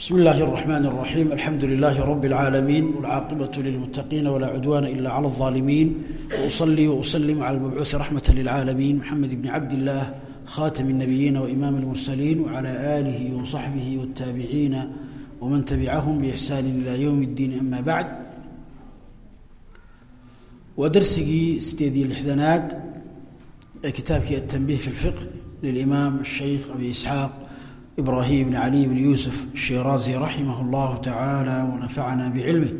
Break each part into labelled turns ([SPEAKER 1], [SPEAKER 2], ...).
[SPEAKER 1] بسم الله الرحمن الرحيم الحمد لله رب العالمين والعاقبة للمتقين ولا عدوان إلا على الظالمين وأصلي وأسلم على المبعوث رحمة للعالمين محمد بن عبد الله خاتم النبيين وإمام المرسلين وعلى آله وصحبه والتابعين ومن تبعهم بإحسان إلى يوم الدين أما بعد ودرسي استيدي الإحدانات كتابك التنبيه في الفقه للإمام الشيخ أبي إسحاق إبراهيم بن علي بن يوسف الشيرازي رحمه الله تعالى ونفعنا بعلمه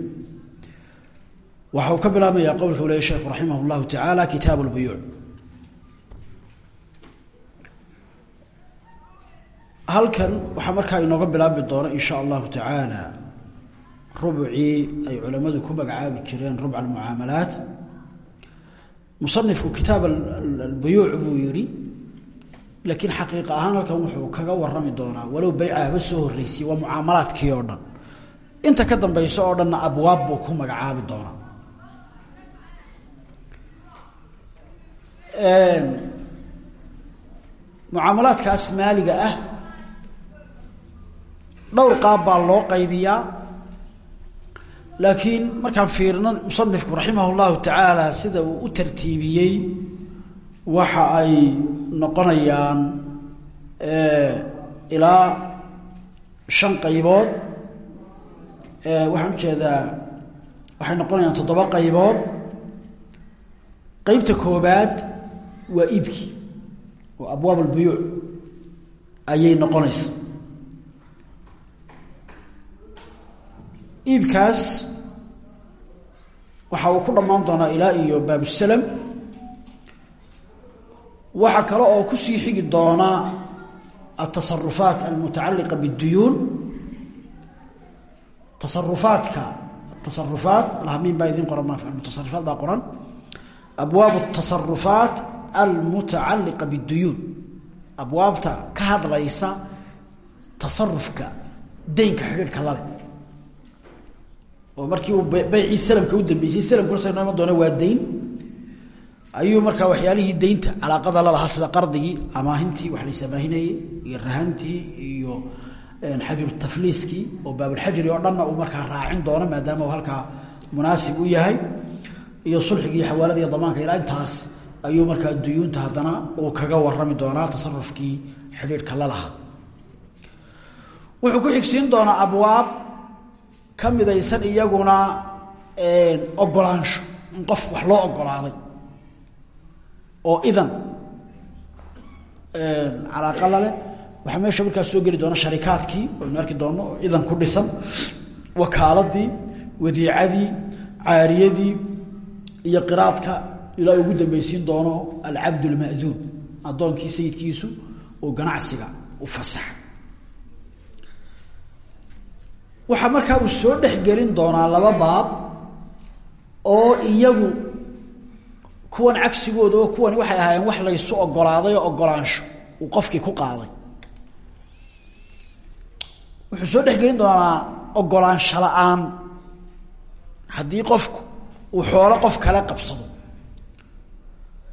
[SPEAKER 1] waxau ka bilaabmaya qowlka u leey sheekhu raximah اllahu tacaala kitaab اlbuyuuc halkan waxaa markaa inooga bilaabi doona in sha allahu tacaala rubcii ay culammadu ku magacaabi jireen rubc almucaamalaat musanifku kitaab albuyuuc buu yihi laakiin xaqiiqa ahaan halkan wuxuu kaga warami doonaa walow baycahaba soo horreysay waa mucaamalaadkii oo dhan. Inta ka dambayso oo dhanna abwaab buu ku magacaabi doonaa. Mucaamalaadkaas maaliga ah dhowr qaab baa loo qaybiyaa. Laakiin markaan fiirno musanifku raximah llahu tacaala sida uu u tartiibiyey waxa ay noqonayaan ilaa shan qaybood waxaan u jeedaa waxay noqonayaan toddoba qaybood. Qeybta koobaad waa iibki oo abwaab albuyuuc ayay noqonaysa iibkaas waxa uu ku dhammaan doonaa ilaa iyo baabusalam waxa kale oo ku sii xigi doona atasarufaat almutacaliqa bاduyuun tasarufaadka atasarufaat alhamiin baa idin qoran almutasarifaat baa qoran. Abwaabu atasarufaat almutacaliqa bاduyuun abwaabta ka hadlaysa tasarufka deynka xidhiidhka lale oo markii uu baycii salamka u dambeysay salamkuna sa nooma doona waa dayn ayuu markaa waxyaalihii deynta calaaqada lalahaa sida qardigii amaahintii wax lays amaahinayey iyo rahantii iyo xajrutafliiskii oo baabulxajri oo dhanna uu markaa raacin doono maadaama uu halkaa munaasib u yahay. Iyo sulxigii xawaalada iyo damaanka ilaa intaas ayuu markaa duyuunta haddana uu kaga warami doonaa tasarufkii xidhiidhka lalahaa wuxuu ku xigsiin doonaa abwaab ka midaysan iyaguna ogolaansho. Qof wax loo ogolaaday oo idan calaaqa lale waxaa meesha markaas soo geli doona sharikaadkii aynu arki doono oo idan ku dhisan wakaaladii wadiicadii caariyadii iyo qiraadka ilaa ugu dambeysiin doono alcabd lma'duun addoonkii sayidkiisu oo ganacsiga u fasaxa waxaa markaa uu soo dhexgelin doonaa laba baab oo iyagu kuwan cagsigooda oo kuwani waxay ahaayeen wax laysu ogolaaday oo ogolaansho uu qofkii ku qaaday. Wuxuu soo dhexgelin doonaa ogolaansho la'aan. Haddii qofku uu xoolo qof kale qabsado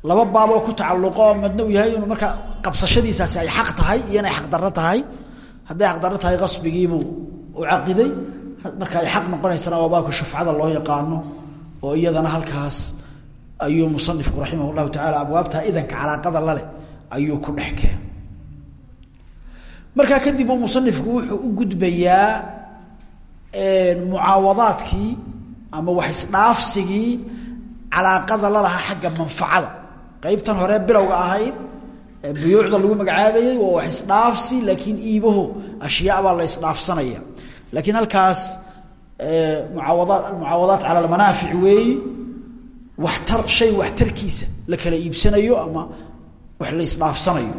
[SPEAKER 1] laba baab oo ku tacalluqo madna uu yahay inuu markaa ay xaq tahay iyo inay xaqdarro tahay. Hadday xaqdarro tahay qasbigiibuu u caqiday. Marka ay xaq noqonaysana waa baabka shufcada loo yaqaano oo iyadana halkaas ayuu musanifku raximah llahu tacaala abwaabta idanka calaaqada laleh ayuu ku dhex keen markaa kadib uu musanifku wuxuu u gudbayaa mucaawadaadkii ama wax isdhaafsigii calaaqada lalahaa xagga manfacada. Qeybtan hore bilowga ahayd buyuucda lagu magacaabayey waa wax isdhaafsi laakiin iibaho ashyaabaa la isdhaafsanaya. Laakiin halkaas muaawadaat almucaawadaat cala almanaafic weeyi waxtar shay waxtarkiisa la kala iibsanayo ama wax la isdhaafsanayo.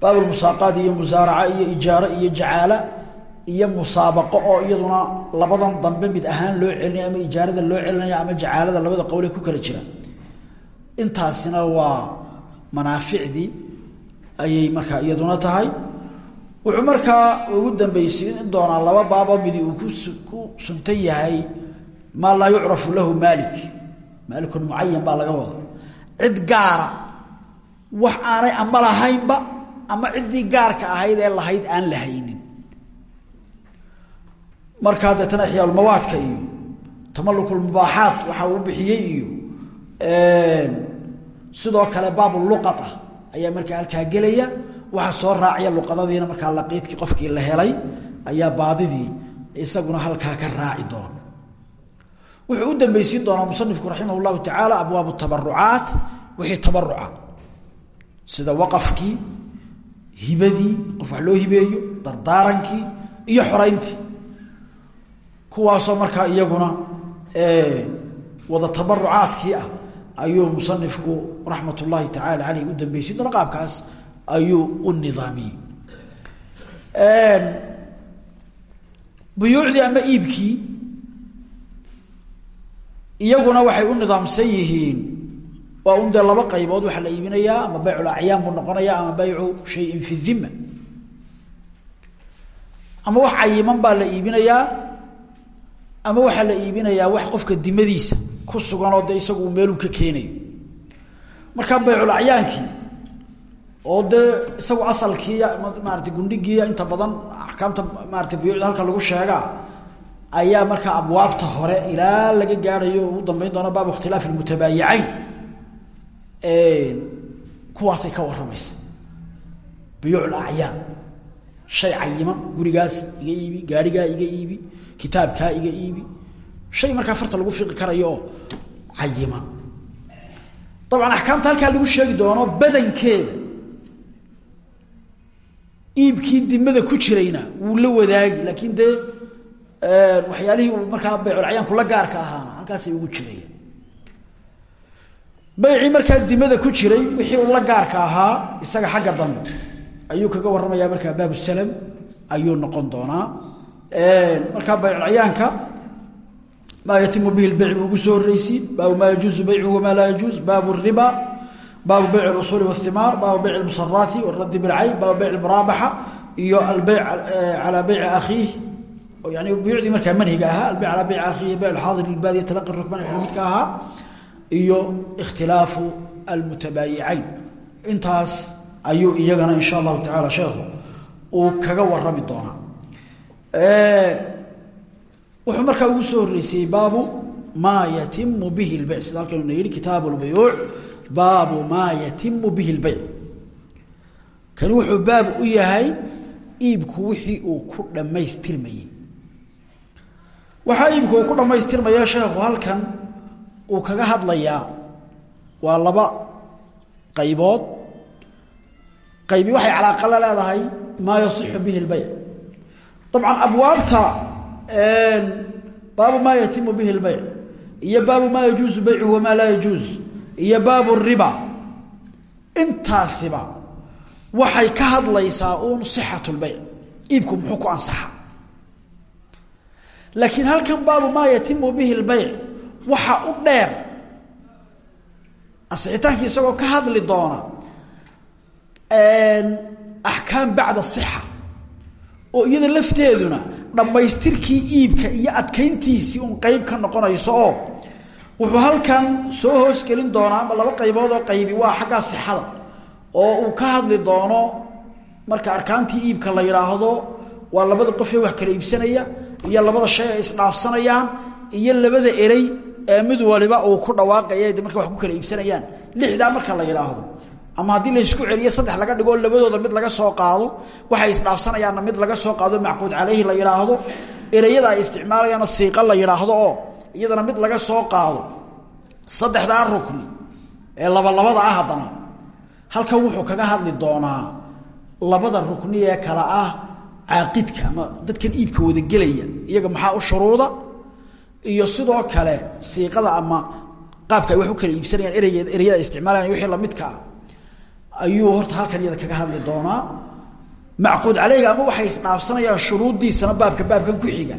[SPEAKER 1] Baabulmusaaqaad iyo musaaraca iyo ijaaro iyo jacaala iyo musaabaqo oo iyaduna labadan dambe mid ahaan loo celinaya ama ijaarada loo celinaya ama jacaalada labada qowle ku kala jira. Intaasina waa manaaficdii ayay markaa iyaduna tahay. Wuxuu markaa ugu dambeysiin doonaa laba baaboo midi uu ku suntan yahay maa laa yucrafu lahu maalik maalikun mucayan baa laga wada cid gaara wax aanay ama lahaynba ama ciddii gaarka ahayd ee lahayd aan la haynin. Markaa deetana ixyaalmawaadka iyo tamalukulmubaaxaat waxa uu bixiyey iyo sidoo kale baabu luqad ah ayaa markaa halkaa gelaya. Waxa soo raacaya luqadadiina markaa laqiidkii qofkii la helay ayaa baadidii isaguna halkaa ka raaci doona wuxuu u dambeysiin doonaa musanifku raximah llahu tacaala abwaabu tabarucaat wixii tabaruca sida waqafkii hibadii qof wax loo hibeeyo dardaarankii iyo xorayntii. Kuwaasoo markaa iyaguna wada tabarucaadkii ah ayuu musanifku raxmat ullaahi tacaala u dambeysiin doona qaabkaas ayuu u nidaamiyey. Buyuucdii ama iibkii iyaguna waxay u nidaamsan yihiin. Waa un dee laba qaybood waxaa la iibinayaa ama baycul acyaan buu noqonaya ama baycu shayin fi dhima ama wax cayiman baa la iibinayaa ama waxaa la iibinayaa wax qofka dimadiisa ku suganoo de isagu uu meelun ka keenayo. Markaa baycul acyaankii oo dee isagu asalkii maarata gundhigiiya inta badan axkaamta maarata buyuucda halka lagu sheegaa ayaa markaa abwaabta hore ilaa laga gaadhayo ugu dambeyn doona baabu ikhtilaaf mutabaayicayn kuwaasay ka waramaysa buyuuc acyaan shay cayiman gurigaas iga iibi gaarigaa iga iibi kitaabkaa iga iibi. Shay markaa farta lagu fiqi karayo oo cayiman dabcan axkaamta halkaa lagu sheegi doono badankeeda. Iibkii dimada ku jirayna wuu la wadaagi laakiin dee waxyaalihii uu markaa bayculacyaanku la gaarka ahaana halkaasay ugu jirayeen baycii markaa dimada ku jiray wixii uu la gaarka ahaa isaga xagga dambe. Ayuu kaga warramayaa markaa baabusalam ayuu noqon doonaa. Markaa bayculacyaanka maa yatimu bihi lbayc buu ugu soo horreysiin baabu maa yajuuzu baycuhu wamaa laa yajuuz baabu riba baabu bayc usuuli wاhimaar baabu bayc musaraati wاraddi bilcayb baabu bayc muraabaxa iyo albeyc calaa bayci akhiih yani buyucdii markaa manhiga ahaa albeyc alaa beyc akhiih beyc xaadir ilbaadiya talaqi rukban midka ahaa iyo ikhtilaafu almutabaayicayn intaas ayuu iyagana insha allahu tacaala sheekhu uu kaga warami doonaa. Wuxuu markaa ugu soo horeysayey baabu maa yatimu bihi lbeyc sida halkaynu na yihi kitaabu lbuyuuc baabu maa yatimu bihi lbeyc kani wuxuu baab u yahay iibku wixii uu ku dhammaystirmayey waxaa iibku uu ku dhammaystirmaya sheekhu halkan uu kaga hadlayaa waa laba qaybood. Qaybi waxay calaaqa la leedahay maa yasixu bihi lbeyc dabcan abwaabta baabu maa yatimu bihi lbeyc iyo baabu maa yajuuzu beycuhu wamaa laa yajuuz iyo baabu riba. Intaasiba waxay ka hadlaysaa uun sixatu lbeyc iibku muxuu ku ansaxa laakiin halkan baabu maa yatimu bihi lbeyc waxa u dheer. Asixitaankii isagoo ka hadli doona axkaam bacda sixa oo iyada lafteeduna dhammaystirkii iibka iyo adkayntiisii un qeyb ka noqonayso oo wuxuu halkan soo hoosgelin doonaa ama laba qaybood oo qaybi waa xaggaa sixada oo uu ka hadli doono marka arkaantii iibka la yidhaahdo waa labada qofee wax kala iibsanaya iyo labada shay ay isdhaafsanayaan iyo labada erey ee mid waliba uu ku dhawaaqaya de marka wax ku kala iibsanayaan. Lixdaa marka la yidhaahdo. Ama haddii laysku celiyo saddex laga dhigo labadooda mid laga soo qaado waxay isdhaafsanayaanna mid laga soo qaado macquud caleyhi la yidhaahdo. Ereyada ay isticmaalayaanna siiqa la yidhaahdo oo iyadana mid laga soo qaado. Saddexdaa rukni ee labalabada ah haddana halkan wuxuu kaga hadli doonaa labada rukni ee kale ah caaqidka ama dadkan iibka wada gelaya iyaga maxaa u shuruuda? Iyo sidoo kale siiqada ama qaabka ay wax u kala iibsanayaan ereyge ereyada ay isticmaalayan wixii lamidka ah ayuu horta halkan iyada kaga hadli doonaa. Macquud caleyga ama waxay isdhaafsanayaan shuruuddiisana baabka baabkan ku xiga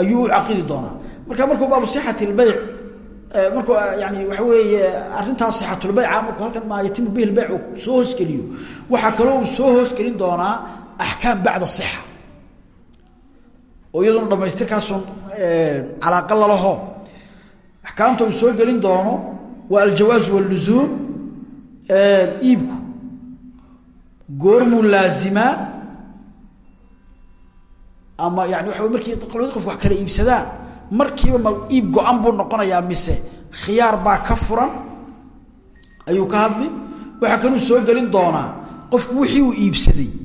[SPEAKER 1] ayuu u doonaa. Marka markuu baabu sixati lbeyc markuu yani waxa weeye arrintaas sixatulbeyca markuu halkan maa yatimu bihi lbeyc soo hoosgeliyo waxaa kaloo uu soo hoosgelin doonaa axkaam bacda sixa oo iyaduna dhamaystirkaasun calaaqa lalaho axkaamta uu soo gelin doono waa aljawaaz waluzuum iibku goormuu laazimaa ama yani waa markii labadi qof wax kala iibsadaan markiiba ma iib go-an buu noqonayaa mise khiyaar baa ka furan ayuu ka hadli soo gelin doonaa qofku wixii uu iibsaday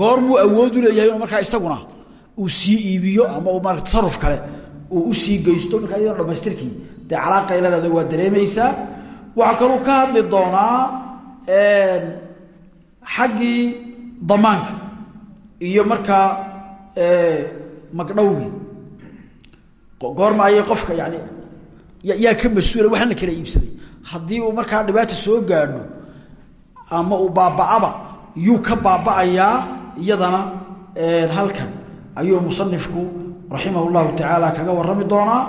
[SPEAKER 1] goormuu awood u leeyahay inuu markaa isaguna uu sii iibiyo ama uu maarata tasaruf kale uu u sii geysto markaa iyadoo dhamaystirkii dee calaaqa ilaleeda waa dareemaysaa waxaa kaluu ka hadli doonaa xaggii damaanka iyo markaa magdhowgii. Goorma ayay qofka yani yaa ka mas'uula waxaan la kala iibsaday. Haddii uu markaa dhibaata soo gaadho ama uu baaba'aba yuu ka baaba'ayaa iyadana halkan. Ayuu musanifku raximah llahu tacaala kaga warrami doonaa.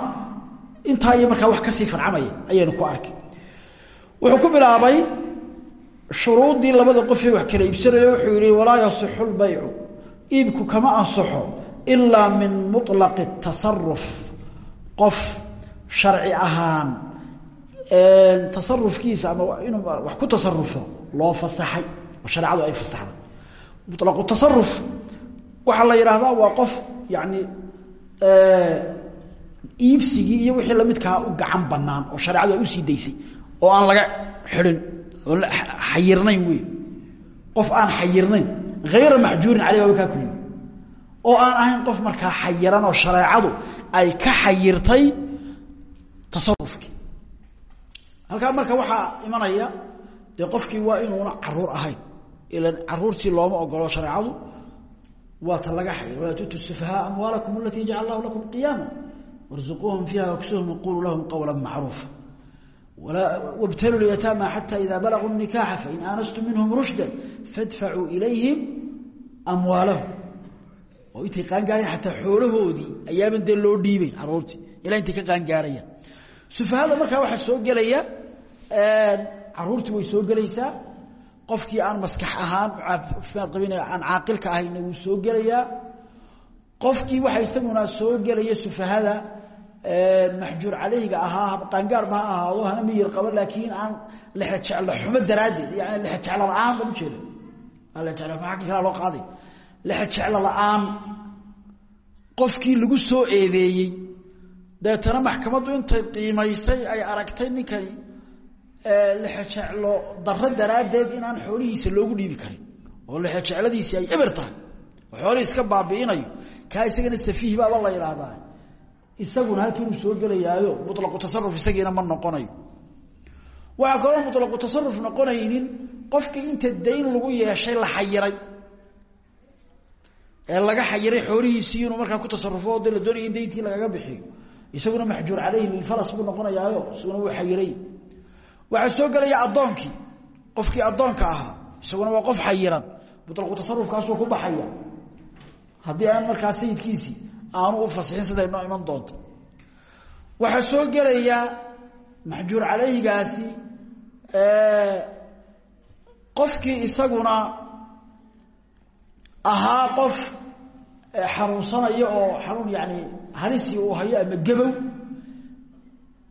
[SPEAKER 1] Intaa iyo markaa wax ka sii farcamaya ayaynu ku arki. Wuxuu ku bilaabay shuruuddii labada qofee wax kala iibsanayo. Wuxuu yihi walaa yasixu lbaycu. Iibku kama ansaxo ilaa min muطlaqi tasaruf qof sharci ahaan tasarufkiisa ama inuu wax ku tasarufo loo fasaxay oo shareecadu ay fasaxday mulaqu tasaruf waxaa la yidhaahdaa waa qof yani iibsigii iyo wixii lamidkaa u gacan banaan oo shareecadu ay u sii daysay oo aan laga xidhin oo xayirnayn wey qof aan xayirnayn hayra maxjuurin caley baaba kaa oo aan ahayn qof markaa xayiran oo shareecadu ay ka xayirtay tasarufkii halkaa marka waxaa imanaya dee qofkii waa inuuna carruur ahayn ilan caruurtii looma ogolo shareecadu waa ta laga xayir walaa tutu sufahaa amwaalakum alatii jacala lakum qiyaama warzuquuhum fiiha waksuhum waquluu lahum qawla macruufa. Wabtaluu lyataama xata ida balaguu nikaxa fain aanastum minhum rushda fadfacuu ilayhim amwaalahum. Oo intay qaangaareen xataa xoolahoodii ayaaban dee loo dhiibayn caruurtii. Ilaa intay ka qaangaarayaan. Sufahada markaa waxaa soo gelaya caruurtii way soo gelaysaa qofkii aan maskax ahaan caafimaad qabin aan caaqilka ahayna wuu soo gelayaa. Qofkii waxaa isaguna soo gelaya sufahada maxjuur caleyhiga ahaa qaangaarba ha ahaado hana miyir qabo laakiin aan lexejeclo xumo daraaddeed yani lexejeclo la'aan baan ujeeda aggi kala loo qaaday? Lexejeclo la'aan. Qofkii lagu soo eedeeyey deetana maxkamaddu intay qiimaysay ay aragtay ninkani lexejeclo daro daraaddeed inaan xoolihiisa loogu dhiibi karin oo lexejecladiisii ay eber tahay. Oo baabi'inayo kaa isagana safiih baaba la idhaahdaa isaguna halkiinuu soo gelayaayo mulaqu tasaruf isagiina ma noqonayo. Waxaa kaloo mulaqu tasaruf noqonaynin qofkii inta dayn lagu yeeshay la xayiray. Ee laga xayiray xoolihiisii inuu markaa ku tasarufo de la lagaga bixiyo. Isaguna maxjuur caleyhi lilfalas buu noqonayaayo isaguna wuu xayiray waxaa soo gelaya addoonkii qofkii addoonka ahaa isaguna waa qof xayiran mulaqu tasarufkaasuu ku baxaya. Haddii aan markaa sayidkiisii aanu u fasixin siday noo iman doonto. Waxaa soo gelaya maxjuur caleyhigaasi qofkii isaguna ahaa qof xanuunsanaya oo xanuun yani halisi uu hayo ama gabow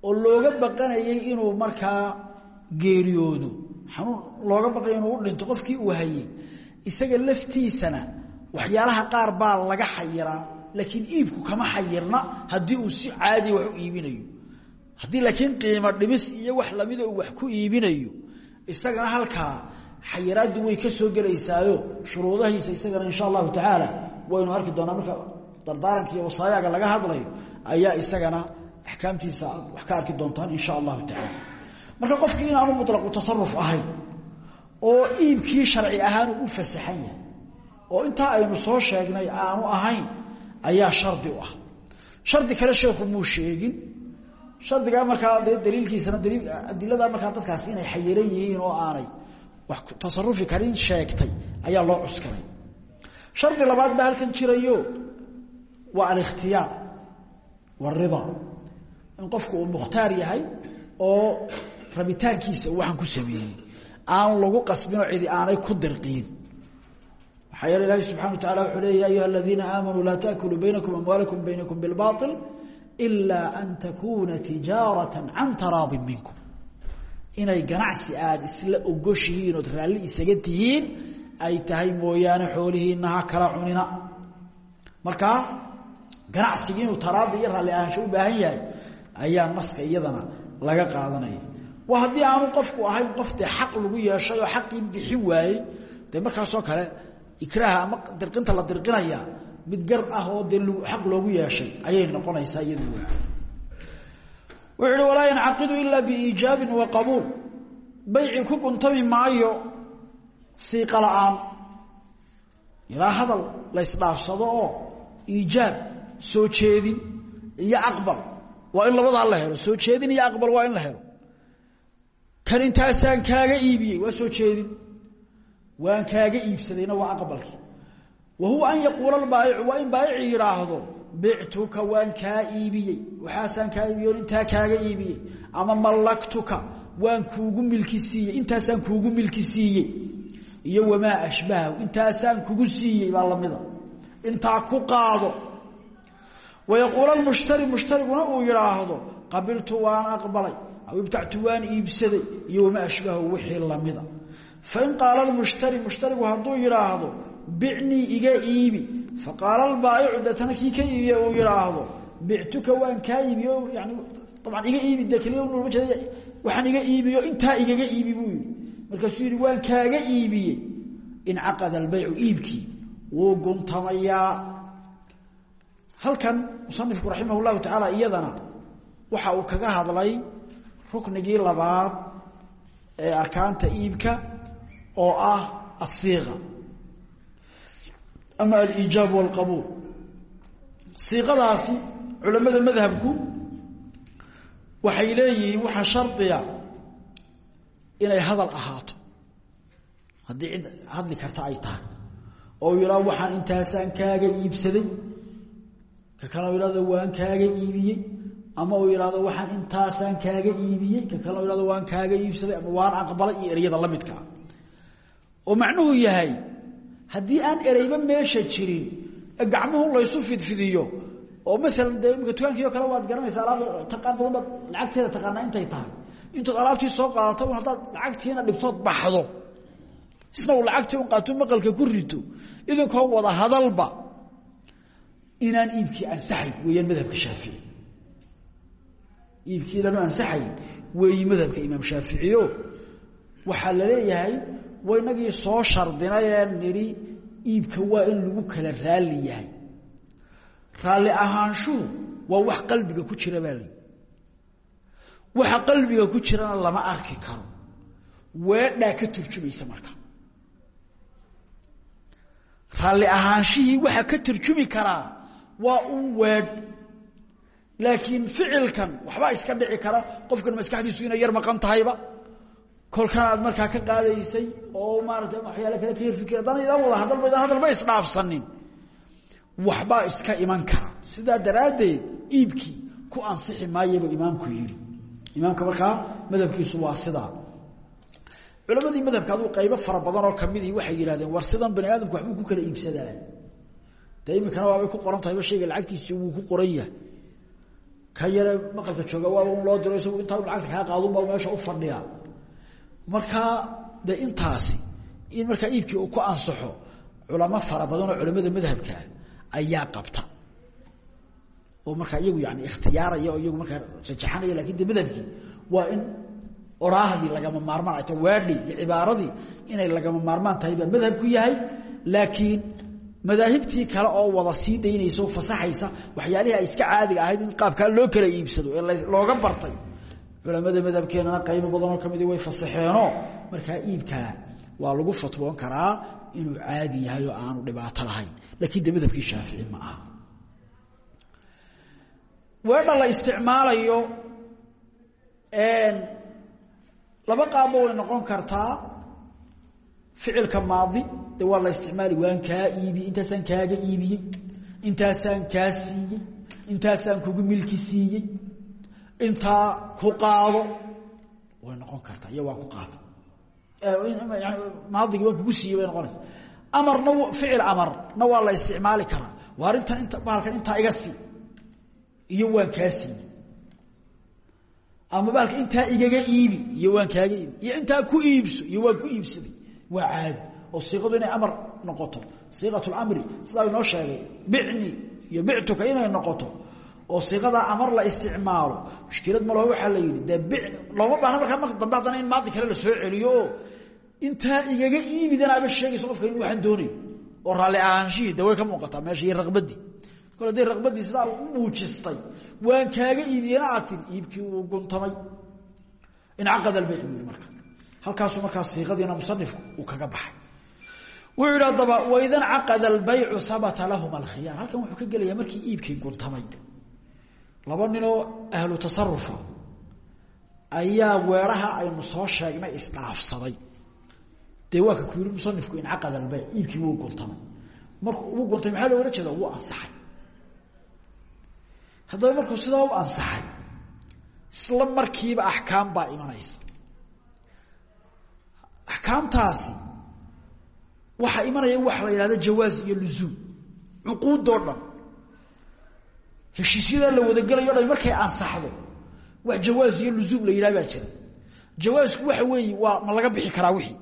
[SPEAKER 1] oo looga baqanayay inuu markaa geeriyoodo xanuun looga baqayo inuu u dhinto qofkii uu hayay. Isaga laftiisana waxyaalaha qaar baa laga xayiraa laakiin iibku kama xayirna haddii uu si caadiya wax u iibinayo. Haddii laakiin qiimo dhimis iyo wax lamida uu wax ku iibinayo isagana halkaa xayiraaddu way ka soo gelaysaayo. Shuruudahiisa isagana insha allahu tacaala waynu arki doonaa. Marka dardaaranka iyo wasaayaga laga hadlayo ayaa isagana axkaamtiisa aad wax ka arki doontaan insha allahu tacaala marka qofkii inaanu mutlaqu tasaruf ahayn oo iibkii sharci ahaan uu u fasaxan oo intaa aynu soo sheegnay aanu ahayn ayaa shardi u ah. Shardi kale sheekhu muu sheegin. Shardigaa markaa daliilkiisana daliil adilada markaa dadkaasi inay xayiran yihiin oo aanay wax tasarufi karin sheegtay ayaa loo cuskaday shardi labaad baa halkan jirayo waa alikhtiyaar waridaa in qofku uu mukhtaar yahay oo rabitaankiisa uu waxaan ku sameeyey. Aan lagu qasbinoo cidi aanay ku dirqiin waxaa yeele ilaahi wa tacala wuxuu leeya ya ayuha aladiina aamanuu laa taakuluu baynakum amwaalakum baynakum bilbail ilaa an takuuna tijaarata can taraadin minkum. Inay ganacsi aada isla ogoshihiin ood raalli isaga tihiin ay tahay mooyaane xoolihiina kala cunina. Markaa ganacsigii inuu iyo raalli ahaansho u baahan yahay ayaa naska iyadana laga qaadanaya waa haddii aanu qofku ahayn qof dee xaq lagu yeeshay oo xaqii bixin waayey dee markaasoo kale ikraaha ama dirqinta la dirqinaya mid gar ah oo dee xaq loogu yeeshay ayay noqonaysaa iyadu wuxu uhi walaa yancaqidu ilaa biiijaabin wa qabuul. Bayci ku guntami maayo siiqa la'aan. Ilaa hadal la ysdhaafsado oo iijaab soo jeedin iyo aqbal. Waa in labadaa la helo soo jeedin iyo aqbal waa in la helo kan intaasaan kaaga iibiyey waa soo jeedin. Waan kaaga iibsadayna waa aqbalkii. Wa huwa an yaquula waa in baayici yidhaahdo bictuka waan kaa iibiyey. Waxaasaan kaa iibiye intaa kaaga iibiyey. Ama mallaktuka waan kuugu milki siiyey. Intaasaan kuugu milki siiyey. Iyo wamaa ashbahahu intaasaan kugu siiyey baa lamida intaa ku qaado. Wayaquula lmushtari mushtariguna uu yidhaahdo qabiltu waan aqbalay aw ibtactu waan iibsaday iyo wamaa ashbahahu wixii lamida. Fain qaala lmushtari mushtarigu hadduu yidhaahdo bicnii iga iibi. Faqaala albaayicu deetana kii ka iibiye uu yidhaahdo bictuka waan kaa iibiyo. Yani dabcan iga iibi de keliya ma jeeda waxaan iga iibiyo intaa igaga iibi buu yidhi. Markaasuu yidhi waan kaaga iibiyey. Incaqada albaycu iibkii wuu guntamayaa halkan musanifku raximah llahu ruknigii labaad ee arkaanta iibka oo ah asiiqa. Ama aliijaab walqabuul. Siiqadaasi culamada madhabku waxay leeyihiin waxaa shardiga inay hadal ahaato. Haddii cid hadli karta ay tahay. Oo yidhahdo waxaan intaasaan kaaga iibsaday. Ka kale u yidhahdo waan kaaga iibiyey ama uu yidhahdo waxaan intaasaan kaaga iibiyey ka kale u yidhahdo waan kaaga iibsaday ama waan aqbalay iyo eryada la oo macnuhu yahay haddii aan ereyba meesha jirin gacmuhu laysu fidfidiyo oo maalan dee imika dukaankiio kale waad garanaysa alaab taqaan lacagteeda taqaanaa intay tahay. Intood alaabtii soo qaadato un lacagtiina dhigtood baxdo. Isna uu lacagtii un qaato maqalka ku rito idinkoon wada hadalba. Inaan iibkii ansaxayn weeyaan madhabka shaafici iibkii inaanu ansaxayn weeyi madhabka imaam shaaficiyo waxaa la leeyahay waynagii soo shardinayee nidhi iibka waa in lagu kala raalli yahay. Raalli ahaanshuhu waa wax qalbiga ku jira baa layi waxa qalbiga ku jirana lama arki karo. Weedhaa ka turjumaysa marka. Raalli ahaanshihii waxa ka turjumi karaa waa un weedh laakiin ficilkan waxbaa iska dhici kara. Qofkan maskaxdiisu inay yar maqan tahayba. Kolkan aad markaa ka qaadaysay oo maarata waxyaale kale ka yarfikir haddana wada hadalba idan hadalba isdhaafsanin. Waxbaa iska iman kara. Sidaa daraaddeed iibkii ku ansixi maayaba imaamku yidhi. Imaamka markaa madhabkiisu waa sidaa. Culamadii madhabka qaybo fara badan oo kamidii waxay yidhahdeen war sidan bani aadamku waxbuu ku kala iibsadaa. Dee iminkana waabay ku qoran tahayba shayga lacagtiisi wuu ku qoran yahay ka yare maqalka jooga waaba un loo diro isagu intaa lacagta kaa qaadunbaa meesha u fadhiya. Markaa de intaasi in markaa iibkii uu ku ansaxo culamo fara badan oo culamada madhabka ayaa qabta. Oo markaa iyagu yani ikhtiyaaraya oo iyagu markaa rajaxanaya laakiin de madhabkii waa in oraahdii lagama maarmaan ay ta waadhi iyo cibaaradii inay lagama maarmaan tahay baa madhabku yahay laakiin madaahibtii kale oo wada sii daynaysa oo fasaxaysa waxyaalihii iska caadiga ahayd in qaabkaa loo kala iibsado ee looga bartay. Culamada madhabkeenana qaybo badanoo kamidi way fasaxeenoo markaa iibkaa waa lagu fatwoon karaa inuu caadi yahay oo aanu dhibaato lahayn. Laakiin de shaafici ma aha. Weedha la isticmaalayo laba qaabba way noqon kartaa ficilka maadi de waa la isticmaali waan kaa iibiyey intaasaan kaaga iibiyey intaasaan kaa siiyey kugu milki siiyey intaa ku qaado. Way noqon kartaa iyo waa ku yani maadigii waan kugu siiyey bay noqonaysa. Amarna ficil amarna waa la isticmaali karaa. Waa arrintan inta bahalkan intaa iga sii iyo waan kaa ama bahalka intaa igaga iibi iyo waan kaaga iibi iyo intaa ku iibso iyo waan ku iibsaday. Waa caadi oo siiqadu inay amar noqoto. Siiqat lamri sidaa inoo sheegay bicni iyo inay noqoto. Oo siiqadaa amar la isticmaalo. Mushkilad malaho waxaa la yidhi dee looma baahna marka dambe haddana in maadi kale la soo celiyo. Oo igaga iibidanaaba sheegayso qofka in waxaan doonayo. Oo raalli ahaanshihii de way ka muuqataa meesha iyo raqbadii. Kol haday sidaa u muujistay waan kaaga iibiyena aad tiri iibkii guntamay. Incaqad albayc buu yihi marka. Halkaasuu markaa siiqadiina musanifku uu kaga baxay wuxuu yidhi haddaba waida ncaqada albaycu habata lahuma alkhiyaar. Halkan wuxuu ka gelayaa markii iibkii guntamay laba ninoo ahlu tasarufa ayaa weeraha aynu soo sheegnay isdhaafsaday. Dee waa ka ku yiri musanifku incaqada albayc iibkii wuu guntamay markuu ugu guntay maxaa loola jeeda wuu ansaxay. Haddaba markuu sidaa u ansaxay isla markiiba axkaam baa imanaysa. Axkaamtaasi waxaa imanaya waxa la yidhahda jawaaz iyo luzuum. Cuquudoo dhan. Heshiisyadaa la wadagelayo dhan markay ansaxdo wax jawaaz iyo luzuum la yidhaha jira. Jawaazku waxa weeye waa ma laga bixi karaa wixii.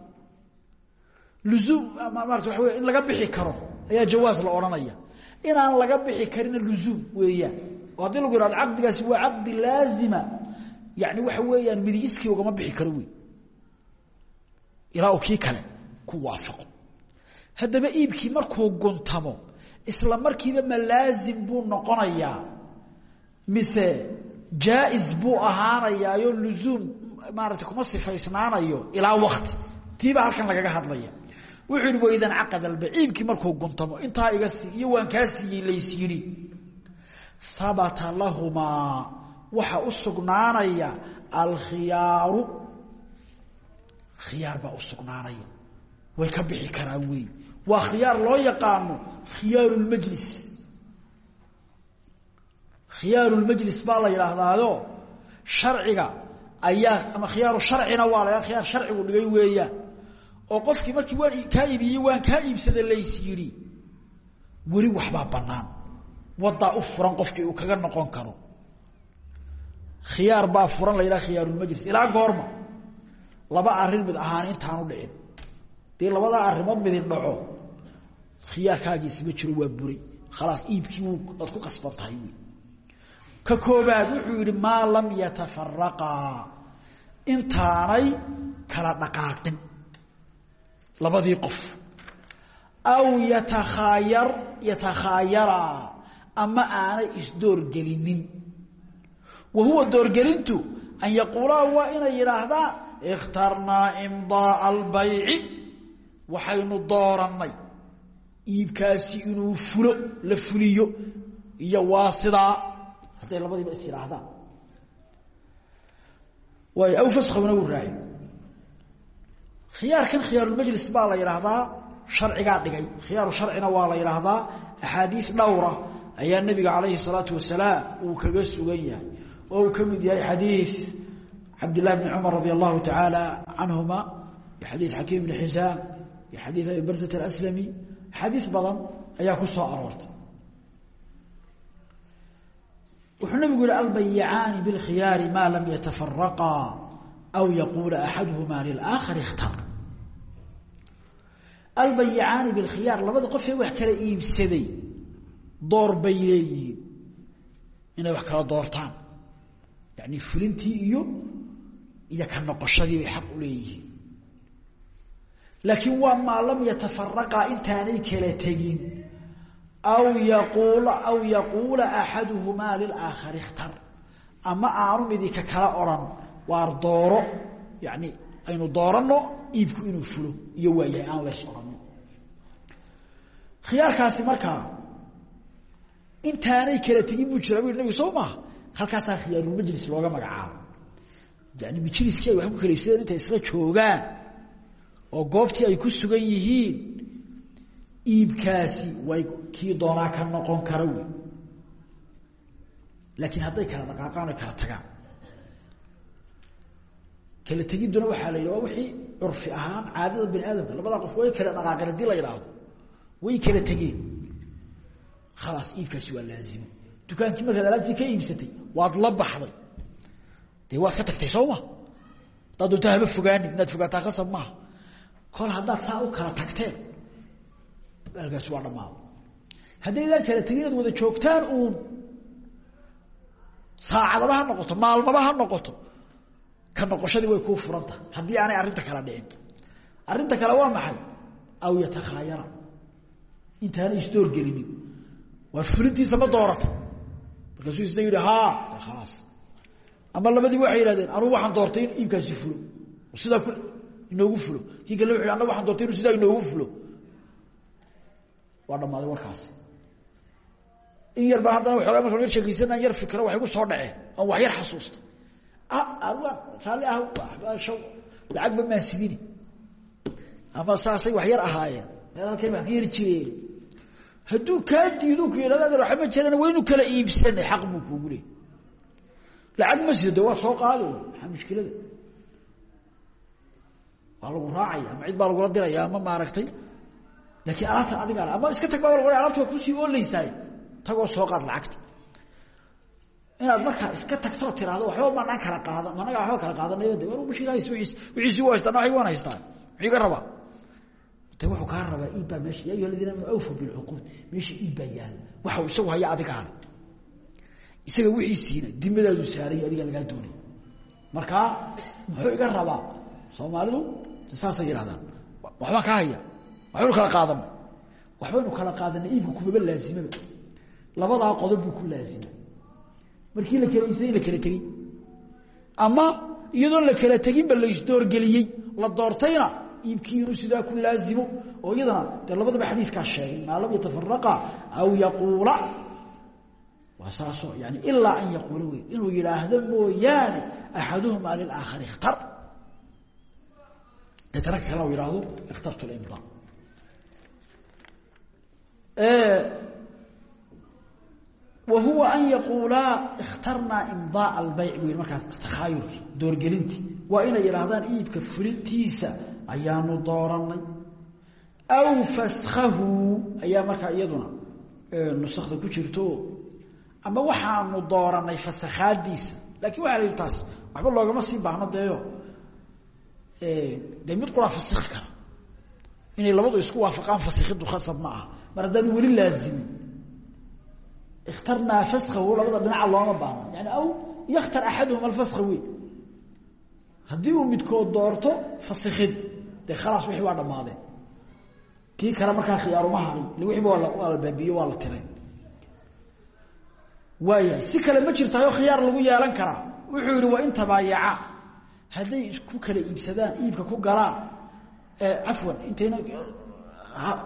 [SPEAKER 1] Luzuum maarata waxa wey in laga bixi karo ayaa jawaaz la odhanaya. Inaan laga bixi karina luzuum weeyaan. Oo lagu yihahdo caqdigaasi waa caqdi laazima. Yani waxa weeyaan midi iskii ugama bixi karo wey ilaa uu kii kale ku waafaqo haddaba iibkii markuu guntamo isla markiiba ma laazim buu noqonayaa. Mise jaa-is buu ahaanayaayo luzuum maarata kuma sifaysnaanayo ilaa wakti tiibaa halkan lagaga hadlaya wuxuu yihi waidan caqad albayc iibkii markuu guntamo intaa iga sii iyo waan kaa siiyey lays yidhi habata lahumaa waxa u sugnaanaya alkhiyaaru. Khiyaar baa u sugnaanaya. Way ka bixi karaan wey waa khiyaar loo yaqaano khiyaaru lmajlis khiyaaru lmajlis baa la yidhaahdaayo sharciga ayaa ama khiyaaru sharcina waa la khiyaar sharcigu dhigay weeyaan. Oo qofkii markii waan kaa iibiyey waan kaa iibsada lays yidhi weli waxbaa bannaan. Wadaa u furan qofkii uu kaga noqon karo. Khiyaar baa furan la yidhaha khiyaarulmajlis ilaa goorma laba arrin mid ahaan intaanu dhicin. Labadaa arrimood midi dhaco khiyaarkaagiisi ma jiro waa buray. Khalaas iibkii wuu aad ku qasban tahay wey ka koobaad wuxuu yidhi maa lam yatafaraqaa intaanay kala dhaqaaqin. Labadii qof. Aw yatakhaayar yatakhaayara ama aanay isdoorgelinin. Wa huwa doorgelintu an yaquulaa waa inay yidhaahdaan ikhtarnaa imdaaa albayci waxaynu doorannay iibkaasi inuu fulo la fuliyo iyo waa sidaa hadday labadiiba is yidhaahdaan. Waay aw faskuna wuu raaci khiyaarkan baa la yidhaahdaa sharcigaa dhigay. Khiyaaru sharcina waa la yidhaahdaa axaadiis dhowra ayaa nabiga calayhi الsalaatu wasalaam uu kaga sugan yahay. Oo uu ka mid yahay xadiid cabdillahi bni cumar radi allahu tacaala canhuma iyo xadiid xakiim bni xisaam iyo xadiid abi barsat alaslami axaadiis badan ayaa ku soo aroortay. Wuxuu nabigu yihi albayicaani bilkhiyaari maa lam yatafaraqaa aw yaquula axaduhuma lilaakari ikhtaar albayicaani bilkhiyaar labada qof ee wax kala iibsaday door bay leeyihiin inay wax kala doortaan. Yani fulintii iyo iyo ka noqoshadii bay xaq uleeyihiin laakiin waa maa lam yatafaraqaa intaanay kala tegin. Aw yaquula aw yaquula axaduhumaa lilaakhari ikhtar. Ama aanu midika kala odhan waar dooro yani aynu dooranno iibku inuu fulo iyo waayahay aan lays odhanno khiyaarkaasi markaa intaanay kala tegin buu jiraa bu nabig soo maaha halkaasaa khiyaarulmajlis looga magacaabo. Yani majliskii ay oo goobtii ay ku sugan yihiin iibkaasi way kii doonaa ka noqon kara laakiin hadday kala dhaqaaqaan oy kala tagaan. Kala tegidduna waxaa la yidhi wixii curfi ahaan caadada bani labadaa qof way kala dhaqaaqeen haddii la yidhaahdo. Way kala tegeen. Khalaas iibkaasi waa laazimo dukaankii markaad alaabtii ka iibsatay waad la baxday. Dee waad ka tagtay soo ma? Haddaad doontaa haba fogaanin inaad maaha kol haddaad saa u kala tagteen alkaasi waa dhamaado haddaydaan kala tegin wada joogtaan uun saacadaba ha noqoto maalmaba ha noqoto ka noqoshadii way kuu furanta. Haddii aanay arrinta kala dhicin. Arrinta kale waa maxay? Aw yatakhaayara intaana isdoorgelinin waar fulintiisa ma doorata. Markaasuu isna yidhi ha khalaas ama labadiiba waxay yihahdeen anugu waxaan doortay in iibkaasi fulo. Sidaa ku inoogu fulo. Kii kale wuxu anagu waxaan doortay inuu sidaa inoogu fulo. Waa dhammaaday warkaasi in yar baan haddana waxoogaa markaan yar yar fikro waxay ku soo dhaceen aan wax yar xasuusta. Raalli ah waxbaashaw lacagba maan sidini ama saasay wax yar ahaayeen. Meel halkay wax yar jireen. Hadduu kaa diido ku yidhahda waxba ma jiraan waynu kala iibsanay xaq buu kuugu leeyay lacag ma sido soo qaado maxaa mushkilada waa lagu raacaya ama cid baa lagula diraya ama maaragtay? Laakiin alaabta adiga ama iska tag baa alabta waa ku sii ooleysaay tagoo soo qaad lacagta. Inaad markaa iska tagtoo tiraahdo waxba manaan kala qaadan managa waxba kala qaadanay de war wiis wiisi u haystaa waxay waan haystaa muxuu ka rabaa? De wuxuu kaa rabaa iib baa meesha yaa ayuha aladiina amanu awfu bilcuquud meesha iib baa yaalla waxa isagu adiga ale isaga wixii siina dimadaadu saaray adiga lagaa doonay. Markaa muxuu iga rabaa soomaalidu saasay yidhahdaan waxbaan kaa haya. Waxbaynu kala qaadanay waxbaynu kala qaadanay iibka kumaba laazimaba. Labadaa qodob buu ku laazima markii la kala iibsaday la kala tegey ama iyadoon la kala teginba la isdoorgeliyey la doortayna iibkii inuu sidaa ku laazimo oo iyadana dee labadaba xadiidkaa sheegay. Maa lam yatafaraqa aw yaquula. Waa saasoo yani ilaa an yaquula wey inuu yidhaahdo mooyaane axaduhumaa lilaakhari ikhtar deetana ka kale u yidhaahdo ikhtartu limda wa huwa an yaquulaa ikhtarnaa imdaa albayc buu yidhi markaas takhaayurkii doorgelintii waa inay yidhaahdaan iibka fulintiisa ayaanu dooranay. Aw faskahu ayaa markaa iyaduna nusakda ku jirto ama waxaanu dooranay fasakhaadiisa laakiin waxaa la yidhi taas waxba loogama sii deeyo dee mid quraa fasikhi kara inay labadu isku waafaqaan fasikhidu khasab ma aha. Mar haddaanu weli laazimin ikhtarnaa faskahu labada dhinaca looma baahno yani aw yakhtar axaduhuma alfaska wey haddii uu midkood doorto fasikhid dee khalaas wixii waa dhammaadeen. Kii kale markaa khiyaaruma harin. Ile wixiiba waa waa la baabiyo waa tiray waayahay si kale ma jirtaayoo khiyaar lagu yeelan karaa. Wuxuu yidhi waa in tabaayaca hadday isku kala iibsadaan iibka ku galaan cafwan intayna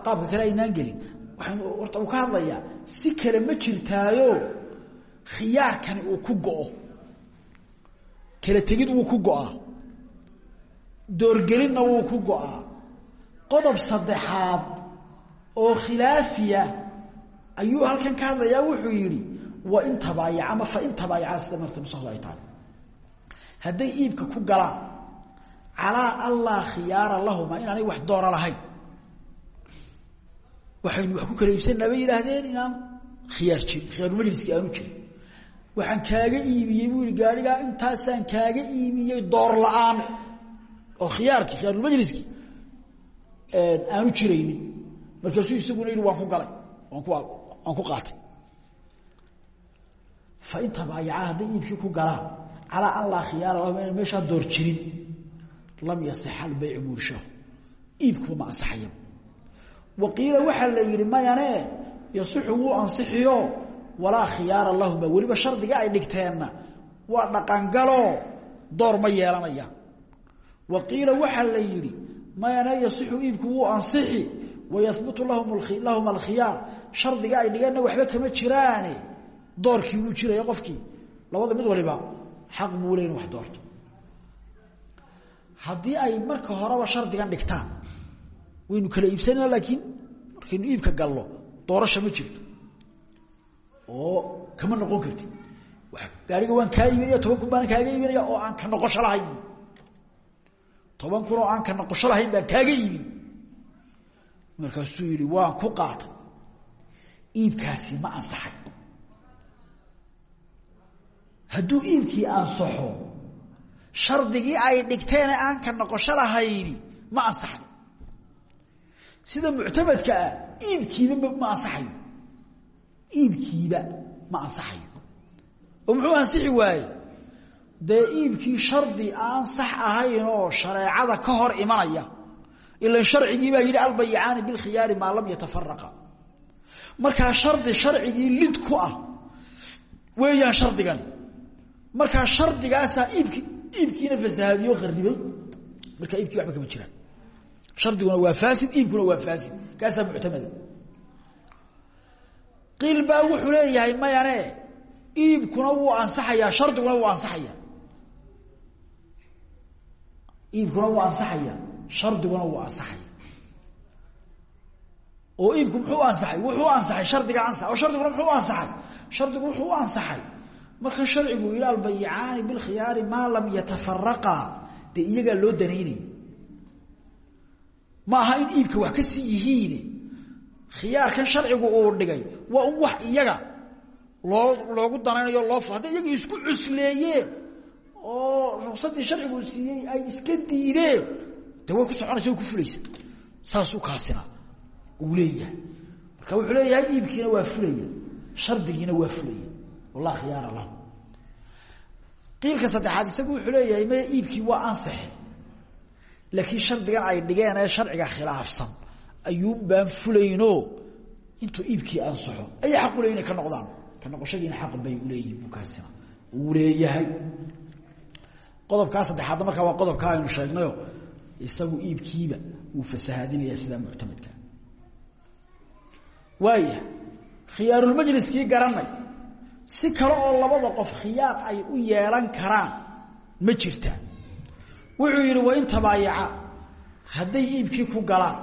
[SPEAKER 1] qaabka kale aynaan gelin. Waxaynu horta uu ka hadlayaa si kale ma jirtaayo khiyaarkani uu ku go'o. Kala tegid wuu ku go'aa. Doorgelinna wuu ku go'aa. Qodob saddexaad oo khilaafiya ayuu halkan ka hadlayaa wuxuu yidhi wa in tabaayaca ama fa in tabaayaca sida marta nusakdu ay tahay hadday iibka ku galaan calaa an laa khiyaara lahuma inaanay wax doora lahayn. Waxaynu wax ku kala iibsanaa bay yidhaahdeen inaan khiyaar jirin khiyaarumajliskii aanu jirin. Waxaan kaaga iibiyey buu yihi gaarigaa intaasaan kaaga iibiyey door la'aan oo khiyaarkii khiyaarulmajliskii aanu jiraynin. Markaasuu isaguna yidhi waan ku galay waan ku waan ku qaatay. Fa in tabaayaca hadday iibkii ku galaan calaa an laa khiyaara lahum inaan meeshaa door jirin. Lam yasixa albaycu buurshahu iibkuba ma ansaxaya waqiila waxaa la yidhi mayane yasixu wuu ansixiyo. Walaa khiyaara lahuma weliba shardiga ay dhigteenna. Waa dhaqangaloo door ma yeelanayaan wa qiila waxaa la yidhi mayane yasixu iibku wuu ansixi. Wayahbutu lahuma alkhiyaar shardiga ay dhigeenna waxba kama jiraane. Doorkii wuu jiraya qofkii. Labada mid waliba xaq buu leyn wax doorto. Haddii ay marka horeba shardigan dhigtaan waynu kala iibsanana laakiin markaynu iibka gallo doorasha ma jirto. Oo kama noqon kartid. Gaariga waan kaa iibinaya toban kun baan kaaga iibinaya oo aan ka noqosho lahayn. Toban kun oo aan ka noqosho lahayn baan kaaga iibiyey markaasuu yihi waan ku qaatay. Iibkaasi ma ansaxay hadduu iibkii ansaxo shardigii ay dhigteene aan ka noqosho lahayni ma ansaxdo. Sida muctamadka ah iibkiiba ma ansaxayo. Iibkiiba ma ansaxayo. Oo muxuu ansixi waaye dee iibkii shardi aan sax ahayn oo shareecada ka hor imanaya ilan sharcigii baa yidhi albayicaani bilkhiyaari maa lam yatafaraqa markaa shardi sharcigii lid ku ah weeyaan shardigani markaa shardigaasaa iibki iibkiina fasahaadiyo kharibay markaa iibkii waxba kama jiraan. Shardiguna waa faasid iibkuna waa faasid. Kaasaa muctamada. Qiil wuxuu leeyahay mayane iibkuna wuu ansaxayaa shardiguna wuu ansaxaya iibkuna wuu ansaxaya shardiguna wuu ansaxaya oo iibku muxuu ansaxay? Wuxuu ansaxay shardiga ansax oo shardiguna muxuu ansaxay? Shardigu wuxuu u ansaxay marka sharcigu ila albayicaani bilkhiyaari maa lam yatafaraqa. Dee iyagaa loo danaynay ma aha in iibka wax ka sii yihiin. Khiyaarkan sharcigu uu dhigay waa wax iyaga loo loogu danaynayo loo hadday iyaga isku cusleeyeen oo ruqsadii sharcigu siiyey ay iska diideen de way ku soconaysa way ku fulaysa. Saasuu kaasina uu marka wuxuu leeyahay iibkiina waa fulaya shardigiina waa fulaya wallah khiyaara lahu qiilka saddexaad isagu wuxuu leeyahay maya iibkii waa ansaxe laakiin shardigan ay dhigeen ee sharciga khilaafsan. Ayuun baan fulayno intuu iibkii ansaxo. Ayay xaq uley inay ka noqdaan? Ka noqoshadiina xaq bay uleeyihin buu kaasina. Uu leeyahay. Qodobkaa saddexaadna markaa waa qodobkaa aynu sheegnayo isagu iibkiiba wuu fasahaadinaya sidaa muctamadka waaya khiyaarulmajliskii garanay si kale oo labada qof khiyaar ay u yeelan karaan ma jirtaa wuxuu yidhi wain tabaayaca hadday iibkii ku galaan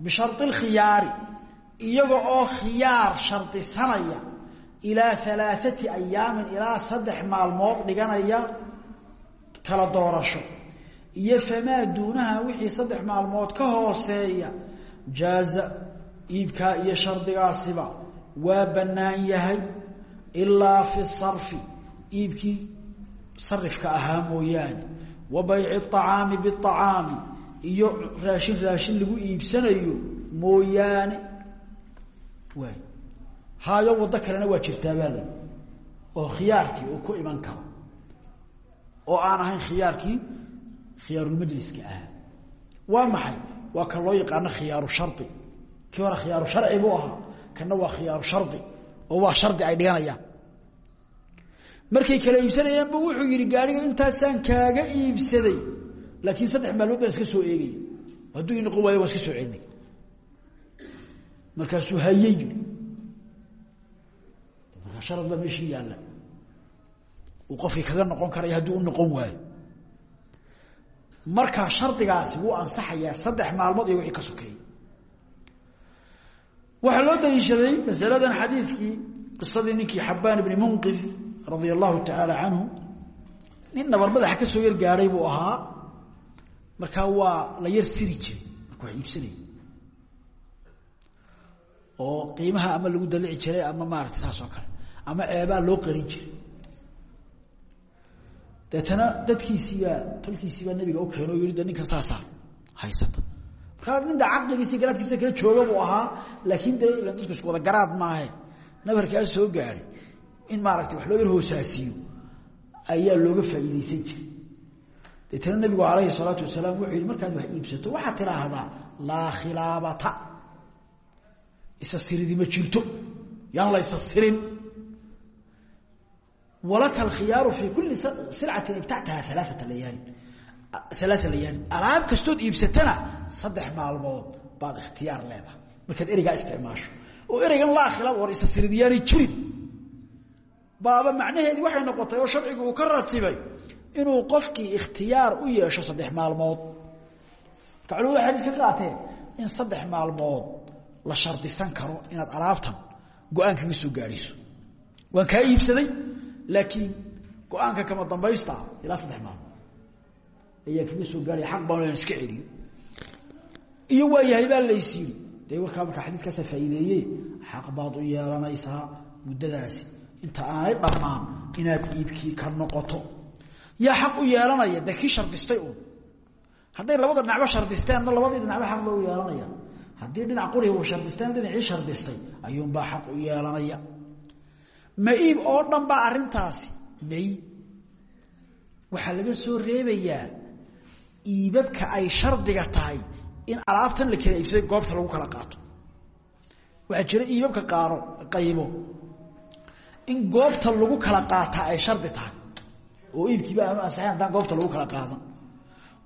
[SPEAKER 1] bishardi lkhiyaari iyaga oo khiyaar shardisanaya ilaa alaaati ayaamin ilaa saddex maalmood dhiganaya kala doorasho. Iyo famaa duunaha wixii saddex maalmood ka hooseeya jaaza iibkaa iyo shardigaasiba waa bannaan yahay ilaa fi sarfi iibkii sarifka ahaa mooyaane. Wa bayci acaami biacaami iyo raashin raashin lagu iibsanayo mooyaane. Waay. Haayo waddo kalena waa jirtaabaala oo khiyaarkii uu ku iman karo. Oo aan ahayn khiyaarkii khiyaarulmajliska ahaa. Waa maxay? Waa kan loo yaqaano khiyaaru shari kii hore khiyaaru sharci buu ahaa kana waa khiyaaru shardi oo waa shardi ay dhiganayaan. Markay kala iibsanayaan bu wuxuu yidhi gaariga intaasaan kaaga iibsaday. Laakiin saddex maalmood baan iska soo eegaya hadduu ii noqon waayo waan iska soo celinay markaasuu hayey markaa sharad baa meeshii yaalla. Uu qofkii kaga noqon karaya hadduu u noqon waayo. Markaa shardigaasi wuu ansaxayaa saddex maalmood iyo wixii ka sokeeyey waxaa loo daliishaday masaladan xadiidkii qisadii ninkii xabaan ibni munqid radia allahu tacaala canhu nin nabar madaxa ka soo yar gaadhay buu ahaa. Markaa waa la yar siri jiray marka wax oo qiimaha ama lagu dalici jiray ama maarata saas oo kale ama ceebaa loo qarin jiray. Deetana dadkiisiibaa tolkiisiibaa nabiga u keeno o yihi de haysata ninda caqligiisi garaadkiisa kala jooga buu ahaa laakiin ilan dadku isku wada garaad maahe. Nabarkaa soo gaadhay in maaragtay wax loo yar hoosaasiiyo ayaa looga faa'iidaysan jiray. Deetana nabigu calayhi salaatu wasalaam wuxuu yihi markaad wax iibsato waxaad tidhaahdaa laa khilaabata. Isa siridi ma jirto. Yaan la isa sirin. Walaka alkhiyaaru fii kulli silcatin ibtactaha alaaata layaali alaaa layaali alaab kastood iibsatana saddex maalmood baad ikhtiyaar leedahay. Markaad ereygaa isticmaasho. Oo ereygan laa khilaab war isa sirid yaanay jirin. Baaba macnaheedii waxay noqotay oo sharcigu uu ka ratibay inuu qofkii ikhtiyaar u yeesho saddex maalmood. Marka culimadu waxay xadiis ka qaateen in saddex maalmood la shardisan karo inaad alaabtan go'aan kaga soo gaadhayso waan kaa iibsaday laakiin go'aanka kama dambaysta ilaa saddex maalmood ayaa kaga soo gaadhaya xaq baan iska celiyo iyo waa yahay baa lays yiri dee warkaa markaa xadiidkaasaa faa'iideeye xaq baad u yeelanaysaa muddadaasi inta aanay dhammaan inaad iibkii ka noqoto. Yaa xaq u yeelanaya dee shardistay uun? Hadday labada dhinacba shardisteenna labadii dhinacba xaq ba u yeelanaya. Haddii dhinac quriga uu shardistay dhinacii shardistay ayuunbaa xaq u yeelanaya. Ma-iib oo dhan baa arrintaasi. May. Waxaa laga soo reebayaa iibabka ay shardiga tahay in alaabtan la kala iibsaday goobta lagu kala qaato. Waxaa jira iibabka qaaro qaybo. In goobta lagu kala qaataa ay shardi tahay. Oo iibkiiba aanu ansaxayn haddaan goobta lagu kala qaadan.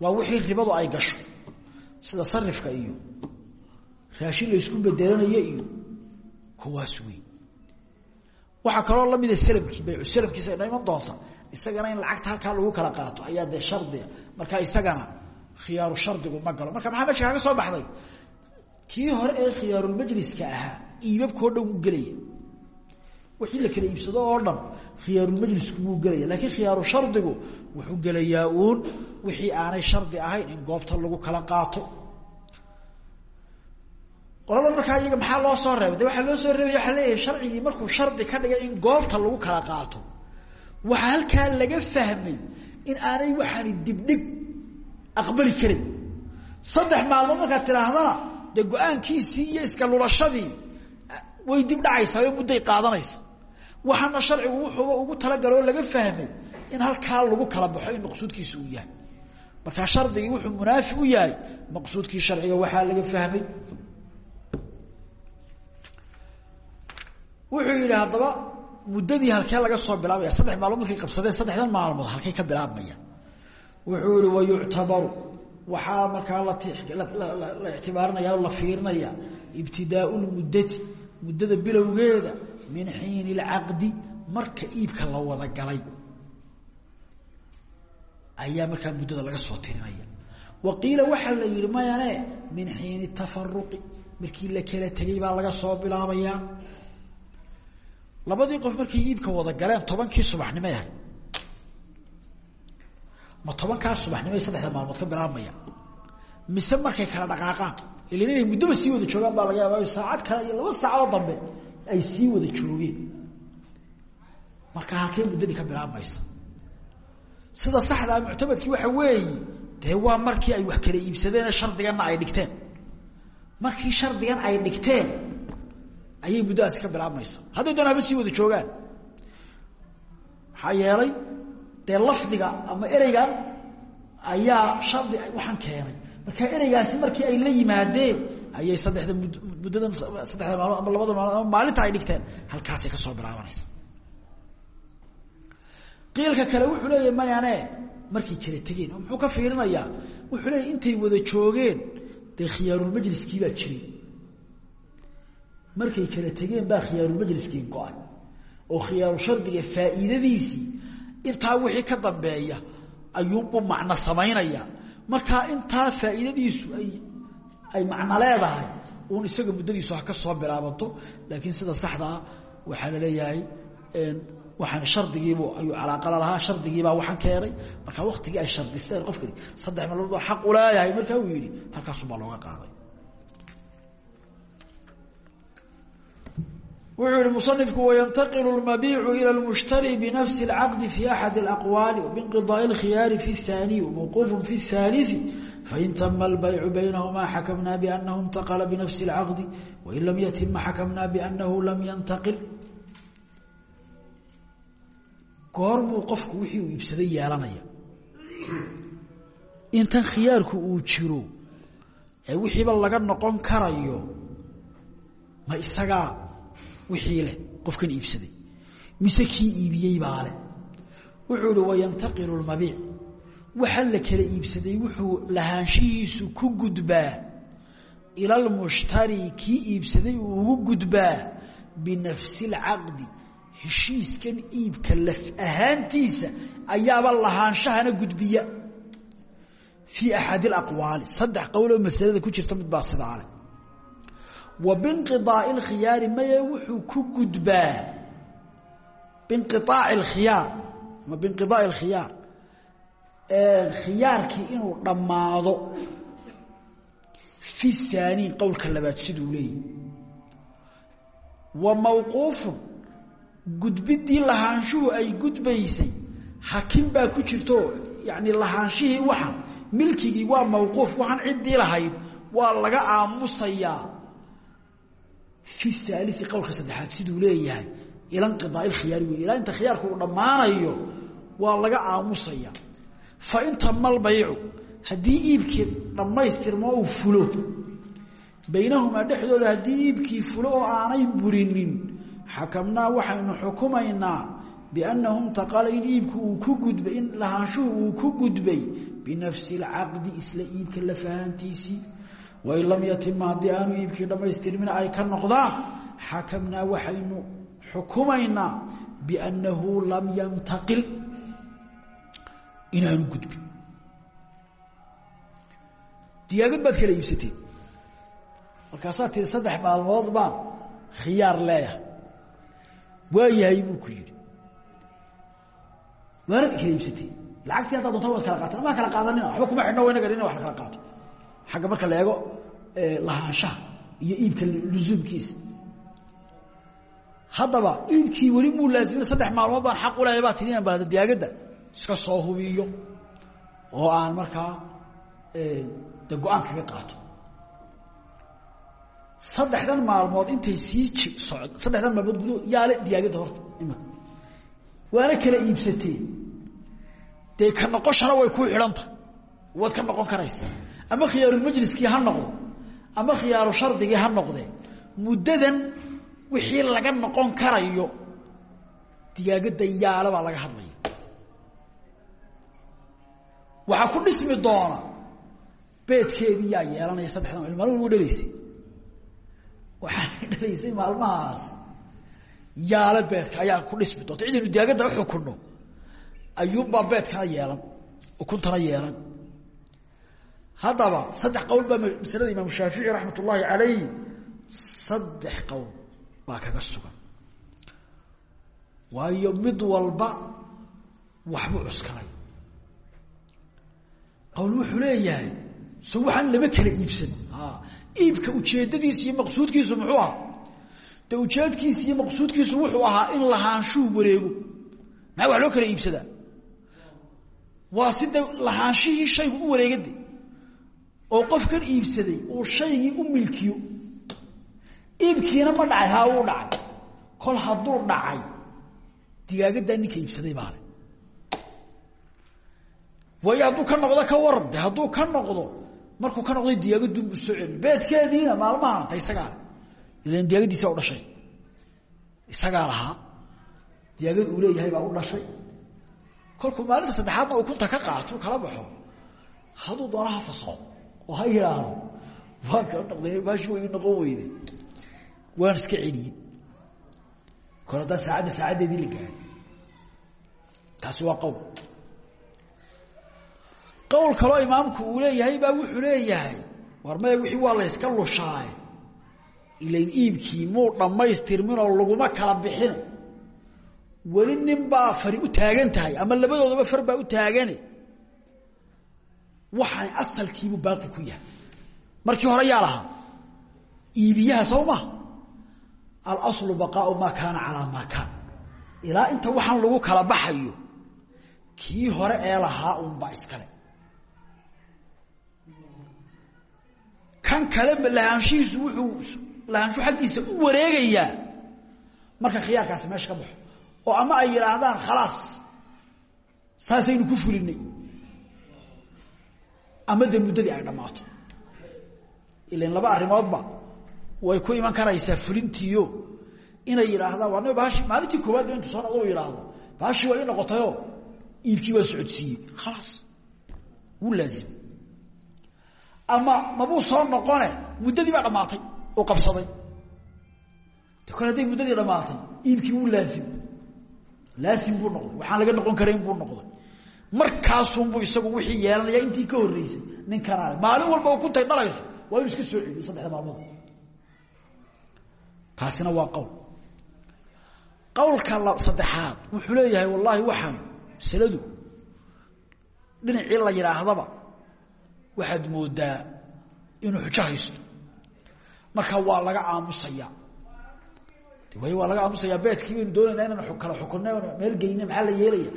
[SPEAKER 1] Waa wixii ribadu ay gasho sida sarifka iyo raashin la isku bedelanayo iyo kuwaas wey waxaa kaloo lamida slmkii baycu slmkiisa ay iman doonta isagana in lacagta halkaa lagu kala qaato ayaa dee shardia marka isagana khiyaaru shardigu ma galo. Marka maxaa meesha soo baxday? Kii hore ee khiyaarulmajliska ahaa iibabkao dhan wuu gelaya. Wixii la kala iibsado oo dhan khiyaarulmajlisku wuu gelaya. Laakiin khiyaaru shardigu wuxuu gelayaa uun wixii aanay shardi ahayn in goobta lagu kala qaato qolada markaa iyaga maxaa loo soo reebay? De loo soo reebay waxaa leeyahay sharcigii markuu shardi ka dhigay in goobta lagu kala qaato. Waxaa halkaa laga fahmay in aanay waxaani dibdhig aqbali karin. Saddex maalmood markaad tidhaahdana dee go'aankiisii iyo iska lulashadii way dib dhacaysaa oo mudday qaadanaysa waxaana sharcigu wuxuuba ugu talagaloo laga fahmay in halkaa lagu kala baxo in maqsuudkiisa uu yahay. Markaa shardigii wuxuu munaafi u yahay maqsuudkii sharciga waxaa laga fahmay wuxuu yidhi haddaba muddadii halkee laga soo bilaabaya saddex maalmood markay qabsadeen saddexdan maalmood halkay ka bilaabmaya. Wuxuu yihi wayuctabaru waxaa markaa la ictibaarinaya o la fiirinaya ibtidaau lmuddati muddada bilowgeeda min xiini اlcaqdi marka iibka la wada galay. Ayaa markaa muddada laga soo tirinaya. Wa qiila waxaa la yihi mayane min xiini tafaruqi markii la kala tegay baa laga soo bilaabayaa labadii qof markay iibka wada galeen tobankii subaxnimay ahay ma tobankaa subaxnimay saddexda maalmood ka bilaabmaya. Mise markay kala dhaqaaqaan ilan muddoba sii wada joogaan baa laga yaaba saacad kale iyo laba saacadoo dambe ay sii wada joogeen. Marka halkee muddadii ka bilaabmaysa. Sida saxdaa muctamadkii waxa weeyi dee markii ay wax kala iibsadeen shardiganna ay dhigteen. Markii shardigan ay dhigteen ayay muddadaasi ka bilaabmaysa hadday doon haba wada joogaan maxaa yeelay lafdiga ama ereygan ayaa shardi waxaan keenay. Marka ereygaasi markii ay la yimaadeen ayay saddexda muddadan saddexda maalmood ama labada maalmood ama maalinta ay dhigteen halkaasay ka soo bilaabanaysa qiilka kale wuxuu leeyahy mayane markay kala tegeen. Oo ka fiirinayaa? Wuxuu leeyahy intay wada joogeen dee khiyaarulmajliskii baa jiray markay kala tegeen baa khiyaarulmajliskii go'ay. Oo khiyaaru shardiga faa'iidadiisii intaa wixii ka dambeeya ayuunbuu macno samaynaya. Markaa intaa faa'iidadiisu ay macno leedahay uun isaga muddadiisu ka soo bilaabato laakiin sida saxdaa waxaa la leeyahay waxaan shardigiibu ayuu calaaqala lahaa shardigiibaa waxaan keenay markaa waktigii ay shardisteen qofkani saddex maalmood baa xaq u leeyahay markaa uu yidhi halkaasubaa looga qaaday wuxuu yihi musanifku wayantaqilu lmabiicu ila lmushtari binafsi اlcaqdi fi axadi اlaqwaali wbinqidaai اlkhiyaari fi اthaaniyi wmawquufu fi اthaaliثi fain tama albaycu baynahumaa xakamna bianahu intaqala binafsi اlcaqdi wain lam yatima xakamna bianahu lam yantaqil goormuu qofku wixii uu iibsaday yeelanaya intan khiyaarku uu jiro ee wixiiba laga noqon karayo ma isagaa wixii leh qofkan iibsaday. Mise kii iibiyey baa leh. Wuxuu ihi wayantaqilu lmabiic waxa la kala iibsaday wuxuu lahaanshihiisu ku gudbaa. Ila lmushtari kii iibsaday uu ugu gudbaa. Binafsi اlcaqdi heshiiskan iibka laf ahaantiisa ayaaba lahaanshahana gudbiya. Fii axadi اlaqwaali saddex qowloo masalada ku jirta mid baa sidaa leh wa binqiaaci lkhiyaari maye wuxuu ku gudbaa. Binqiaaci lkhiyaar ama binqiaaci lkhiyaar khiyaarkii inuu dhammaado. Fi haani qowlka labaad siduu leeyahy wa mawquufun gudbiddii lahaanshuhu ay gudbaysay. Hakim baa ku jirto yani lahaanshihii waxan milkigii waa mawquuf waxaan ciddii lahayd waa laga aamusayaa fi haalii qowlka saddexaad siduu leeyahay ila nqidaai khiyaari wey ilaa inta khiyaarku uu dhammaanayo waa laga aamusaya fa in tama lbaycu haddii iibkii dhammaystirmo uu fulo. Baynahumaa dhexdooda haddii iibkii fulo oo aanay burinin. Xakamnaa waxaynu xukumaynaa biannahu intaqala in iibku uu ku gudbay in lahaanshuhu uu ku gudbay binafsi lcaqdi isla iibka lafahantiisii wain lam yatima haddii aanu iibkii dhammaystirmin ay ka noqdaan xakamnaa waxaynu xukumaynaa biannahu lam yantaqil inaanu gudbin. Diyaagad baad kala iibsateen markaasaa tiri saddex maalmood baan khiyaar leeyahay. Waa yahay buu ku yidhi. Waanad kala iibsateen lacagtii haddaa doonta waad kala qaatan amaa kala qaadanina waxba kuma xidhno wayna garin ina wax la kala qaato. Xagga marka la lahaanshaha iyo iibka lusuumkiisa haddaba iibkii weli muu laazimina saddex maalmood baan xaq uleeya baa tiri inaan balada diyaagadda iska soo hubiyo oo aan markaa de go'aan kaga qaato. Saddexdan maalmood intay sii socd saddexdan maalmood gudahood yaale diyaagadda horta imaka waana kala iibsatee. Dee ka noqoshana way ku xidhanta. Waad ka noqon karaysa. Ama khiyaarulmajliskii ha noqdo ama khiyaaru shardigii ha noqdee muddadan wixii laga noqon karayo diyaagadda yaale baa laga hadlaya. Waxaa ku dhismi doona beedkeedii yaa yeelanaya saddexdan maalin maalin walba dhalaysay. Waxaa maalmahaas yaale beedka ayaa ku dhismi doonta. Cidaynu diyaagadda uxukunno ayuunbaa beedkana yeelan ukuntana yeelan haddaba saddex qowl baa masalada imaam shaafici raxmat ullaahi calayh saddex qowl baa kaga sugan. Waayo mid walba waxbuu cuskanay qowl wuxuu leeyahay so waxaan lama kala iibsan. Iibka ujeedadiisa iyo maqsuudkiisu muxuu ahaa? De ujeedkiisa iyo maqsuudkiisu wuxuu ahaa in lahaanshuu wareego. Maxaa wax loo kala iibsadaa? Waa si de lahaanshihii shaygu u wareegade oo qofkan iibsaday uu shaygii u milkiyo iibkiina ma dhacay haa uu dhacay. Kol hadduu dhacay digaagaddaa ninka iibsaday baale waayo hadduu ka noqdo ka waran de ka noqdo markuu ka noqday diyaagadunbu soo celi beedkeediina maalmaha ta isagaa ilan diyaagadiisa u dhashay. Isagaa lahaa. Diyaagad uu leeyahay baa u dhashay. Kolkuu maalinta saddexaadna uu kunta ka qaato kala baxo. Hadduu doona ha fasqo oo ha yidhaahdo waan way noqon weyde waan iska celiyey kor haddaan saacadda saacaddeedii la gaahay taasi waa qowl qowl kaloo imaamku uu leeyahay baa wuxuu leeyahay war wixii waa la yska lushaaye ilayn iibkii muu dhammaystirminoo laguma kala bixin. Weli nin baa fari u taagan ama labadoodaba far baa u taagane waxaan asalkiibuu baaqi ku yahay. Markii hore yaa lahaa iibiyaha soo maha alaslu baqaau maa kaana calaa maa kaan ilaa inta waxaan lagu kala baxayo kii hore ee lahaa unbaa iskale kan kale lahaanshihiisu wuxuu lahaanshu xaggiisa u wareegayaa marka khiyaarkaasi meesha ka baxo. Oo ama ay yidhaahdaan khalaas saasaynu ku fulinay ama dee muddadii ay dhammaato. Ilan laba arrimoodba way ku iman karaysaa fulintiio inay yidhaahdaan. Waa bahashi maalintii koowaad ba intu soo noqdo u yidhaahdo. Bahashii waa ii waa socodsiiyey. Khalaas wuu laazim. Ama mabuu soo noqone muddadii baa dhammaatay oo qabsaday. De hadday muddadii dhammaatay iibkii wuu laazim. Laazim buu noqday. Waxaan laga noqon karayn buu noqday markaasunbuu isagu wixii yeelanaya intii ka horreysay. Ninkanaale maalin walba u kuntay dhalayso waa inuu iska soo celiyo saddexda maalmood. Taasina waa qowl. Qowlka saddexaad wuxuu leeyahay wallaahi waxaan masaladu dhinacii la yidhaahdaba waxaad moodaa inuu xujo haysto. Marka waa laga aamusaya way waa laga aamusaya beedkii baynu doonayna inaan kala xukunna meel geyne maxaa la yeelaya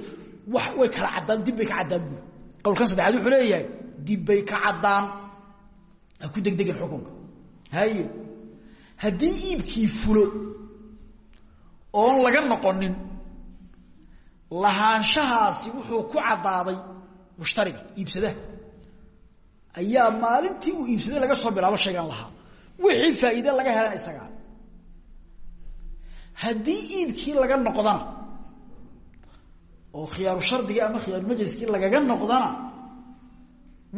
[SPEAKER 1] way kala caddaan dib bay ka caddaan bu qowlkan saddexaad wuxuu leeyahay dib bay ka caddaan. Ha ku degdegin xukunka. Haye haddii iibkii fulo oon laga noqonin lahaanshahaasi wuxuu ku caddaaday mushtariga iibsadaha. Ayaa maalintii uu iibsaday laga soo bilaabo shaygan lahaa. Wixii faa'iide laga helan isagaa. Haddii iibkii laga noqdana oo khiyaaru shardigii ama khiyaaru majliskii lagaga noqdana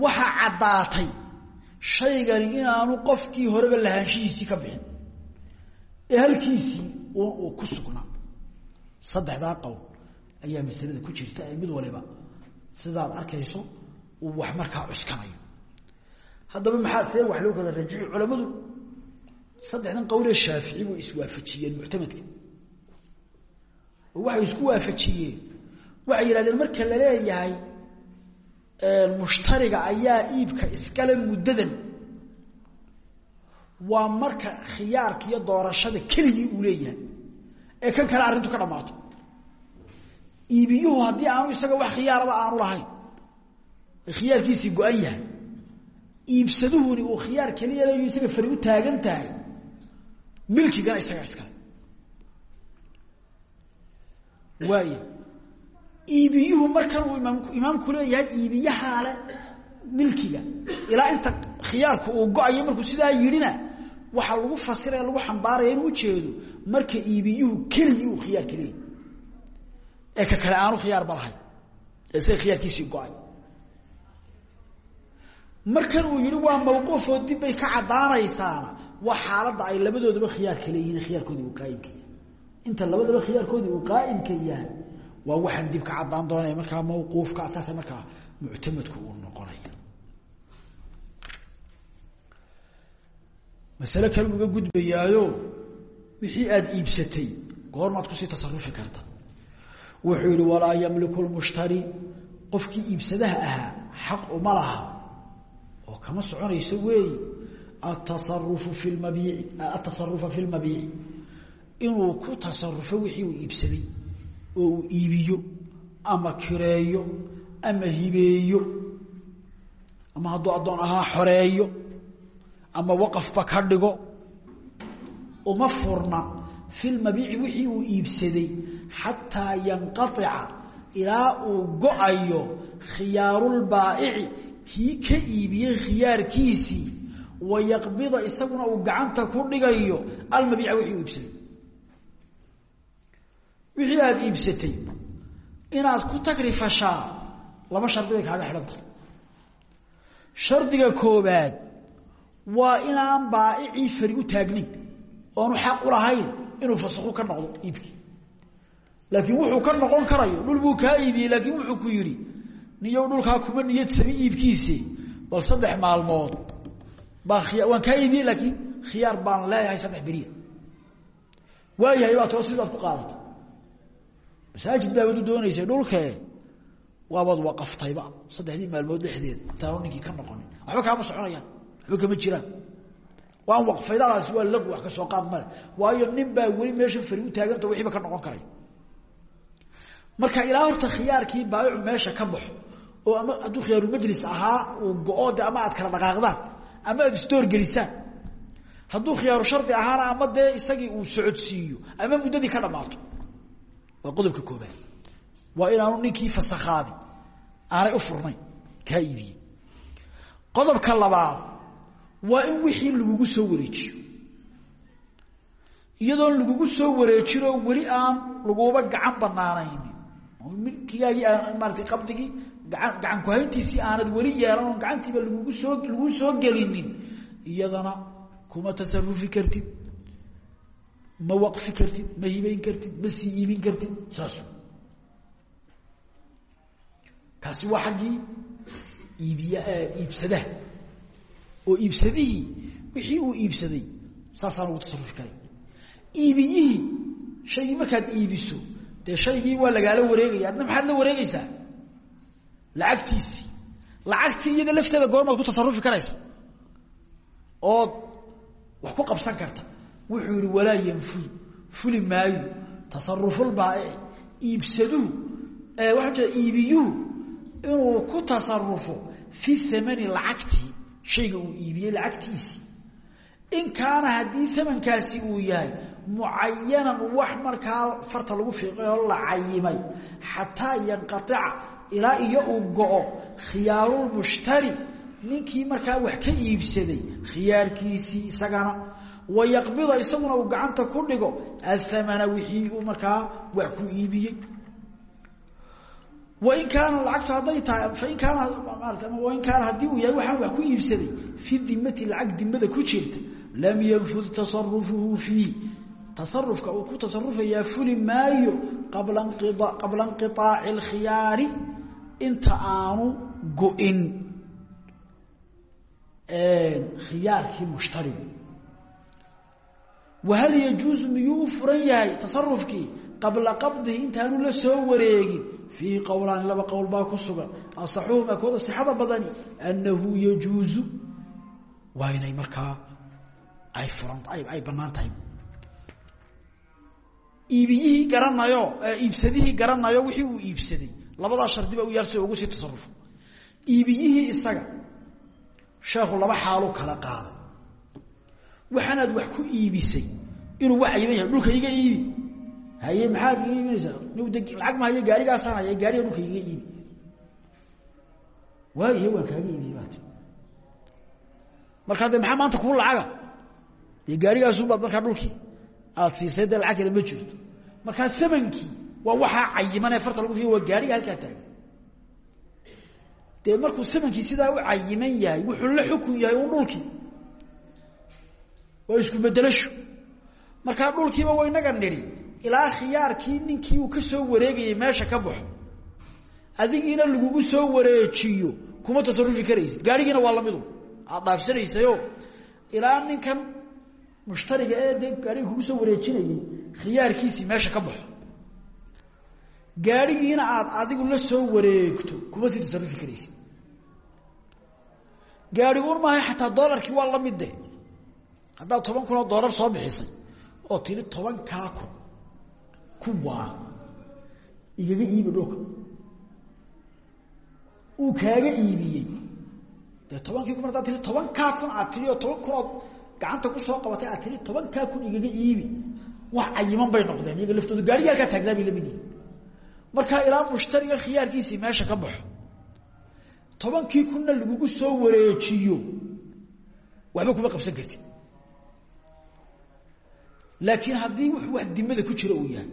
[SPEAKER 1] waxaa caddaatay shaygani inaanu qofkii horeba lahaanshihiisii ka bixin. Ee uu ku sugnaa. Saddexdaa qowl ayaa masalada ku jirta ee mid waliba sidaad arkayso uu wax markaa cuskanayo. Haddaba maxaa see wax loo kala rajici culamadu? Saddexdan qowlee shaafici way iswaafajiyeen muctamadka. Waxay isku waafajiyeen waxay yidhahdeen marka la leeyahay mushtariga ayaa iibka iskale muddadan. Waa marka khiyaarka iyo doorashada keligii uu leeyahay. Ee kan kale arrintu ka dhammaato. Iibiyuhu haddii aanu isaga wax khiyaaraba aanu lahayn khiyaarkiisii go-an yahay. Iibsaduhuni uu khiyaar keliya leeyo isaga fari u taagan tahay milkigana isagaa iskale. Waaya iibiyuhu markan uu imaam imaamku leeyahay iibiyahaa le milkiga. Ilaa inta khiyaarka uu go'ayo markuu sidaa yidhina waxaa lagu fasiraya lagu xambaaraya inuu ujeedo marka iibiyuhu keligii uu khiyaarka leeyahy ee ka kale aanu khiyaarba lahayn. Ee isaga khiyaarkiisii go'ay. Markan uu yihi waa mawquufoo dib bay ka caddaanaysaana waa xaaladda ay labadoodaba khiyaarka leeyihiin khiyaarkoodii uu qaaimka inta labadaba khiyaarkoodii uu qaa'imka waa waxaan dib ka caddaan doonaya markaa mawquufka saasa markaa muctamadku uu noqonaya. Masale kale uga gudbayaayo wixii aada iibsatay goormaad ku sii tasarufi karta. Wuxuu yihi walaa yamliku lmushtari qofkii iibsadaha ahaa xaq uma laha. Oo kama soconayso weey atasarufu fi lmabiici atasarufa fi lmabiici inuu ku tasarufo wixii uu iibsaday oo uu iibiyo ama kireeyo ama hibeeyo ama hadduu addoon ahaa xoreeyo ama waqafba ka dhigo uma furna fi lmabiici wixii uu iibsaday xataa yanqaica ilaa uu go'ayo khiyaarulbaa'ici kii ka iibiyey khiyaarkiisii wayaqbida isaguna uu gacanta ku dhigayo almabiica wixii uu iibsaday wixii aada iibsatay inaad ku tagrifashaa laba shardi bay kaaga xidhan shardiga koobaad waa inaan baa'icii fari u taagnayn oonu xaq u lahayn inuu fasakhu ka noqdo iibkii laakiin wuxuu ka noqon karayo dhul buu kaa iibiyey laakiin wuxuu ku yidhi niyow dhulkaa kuma niyad sami iibkiisi bal saddex maalmood baan khiya waan kaa iibiyey laakiin khiyaar baan leeyahay saddex beriya waayahay baa too sidaad ku qaadata masaajid baabad u doonaysay dhulkee waabaad waqaftayba saddexdii maalmood dhexdeeda intaanu ninkii ka noqonin. Waxba kaama soconayaan waxba kama jiraan. Waan waqfaydadaasi waa lag wax ka soo qaad male. Waayo nin baa weli meesha fari u taaganta wixiiba ka noqon karay. Marka ilaa horta khiyaarkii baayicu meesha ka baxo oo ama hadduu khiyaarulmajlis ahaa uu go-o ama aad kala dhaqaaqdaan ama aad isdoorgelisaan hadduu khiyaaru shardi ahaana ama dee isagii uu socodsiiyo ama muddadii ka dhammaato waa qodobka koobaad waa inaanu ninkii fasakhaadi aanay u furnayn kaa iibiyey qodobka labaad waa in wixii lagugu soo wareejiyo. Iyadoon lagugu soo wareejinoo weli aan laguba gacan banaanaynin milkigaagii aan maarata qabdigii gaan gacan kuhayntiisii aanad weli yeelan oo gacantiiba lagugu soo laguu soo gelinin. Iyadana kuma tasarufi kartid ma waqfi kartid ma hibayn kartid ma sii iibin kartid saas. Kaasi waa xaggii iibiy iibsadaha. Oo iibsadihii wixii uu iibsaday saasaan ugu tasarufi karay iibiyihii shaygii markaad iibiso dee shaygii waa lagaala wareegaya adna maxaad la wareegaysaa? Lacagtiisii. Lacagtii iyada lafteeda goormaad ku tasarufi karaysa ood wax ku qabsan karta wuxuu yihi walaa yanfud fuli maayo tasarufulbaa'ici iibsaduhu waxaa jeeda iibiyuhu inuu ku tasarufo fi thamani lacagtii shayga uu iibiyey lacagtiisii. In kaana haddii amankaasi uu yahay mucayanan wax markaa farta lagu fiiqay oo la cayimay xataa yanqaica ilaa iyo uu go-o khiyaarulmushtari ninkii markaa wax ka iibsaday khiyaarkiisii isagana wayaqbida isaguna uu gacanta ku dhigo athamana wixii uu markaa wax ku iibiyey. Wain kaana lacagtu hadday tahay fain kaana maarata wain kaana haddii uu yahay waxaan wax ku iibsaday fi dimati lacag dimada ku jirta lam yanfud tasarufuhu fiih tasarufka uu ku tasarufayaa fuli maayo qabla inqiaaci wahal yajuusu miyuu furan yahay tasarufkii qabla qabdihi intaanu la soo wareegin? Fiihi qowlaani laba qowl baa ku sugan. Asaxuhuma kooda sixada badani annahu yajuusu waa inay markaa ay furan ay bannaan tahay. Iibiyihii garanayo iibsadihii garanayo wixii uu iibsaday. Labadaa shardiba u yaal ugu sii tasarufo iibiyihii isaga sheekhu laba xaalu kala qaado waxaanaad wax ku iibisay inuu wax iiban yahay dhulka iga iibi. Haye maxaad iga iibinaysaa? Lacag ma haye gaarigaasaan haya gaariga dhulka iga iibi. Waayahe waan kaaga iibiye baat markaa de maxaa maanta kuu lacaga? Dee gaarigaasunbaad markaa dhulkii aad siisay dee lacag ma jirto. Markaa amankii waa waxaa cayiman ee farta lagu fiiy waa gaariga halkaa taagan. Dee markuu amankii sidaa u cayiman yahay wuxuu la xukun yahay un dhulkii waa isku bedelasho markaa dhulkiiba waynaga nidhi ilaa khiyaarkii ninkii uu ka soo wareegayay meesha ka baxo. Adigiina lagugu soo wareejiyo. Kuma tasarufi karaysid. Gaarigiina waa lamidu aad dhaafsanaysayo. Ilaa ninkan mushtariga ee dee gaariga kugu soo wareejinayay khiyaarkiisii meesha ka baxo. Gaarigiina aad adigu la soo wareegto. Kuma sii tasarufi karaysid. Gaariguun maaha xataa dolarkii waa la mid de haddaad toban kun oo doolar soo bixisay oo tiri tobankaa kun kuwaa igaga iibi dhulka. Uu kaaga iibiyey. Dee tobankii tobankaa kun aad oo toban kun ood gacanta ku soo qabatay aad tiri tobankaa kun igaga iibi. Wax cayiman bay noqdeen iyaga laftooda gaarigi bay la mid ilaa mushtariga khiyaarkiisii meesha ka baxo tobankii kunna lagugu soo wareejiyo. Waxba kuma qabsan kartid laakiin haddii wuxuu wax dimada ku jira uu yahay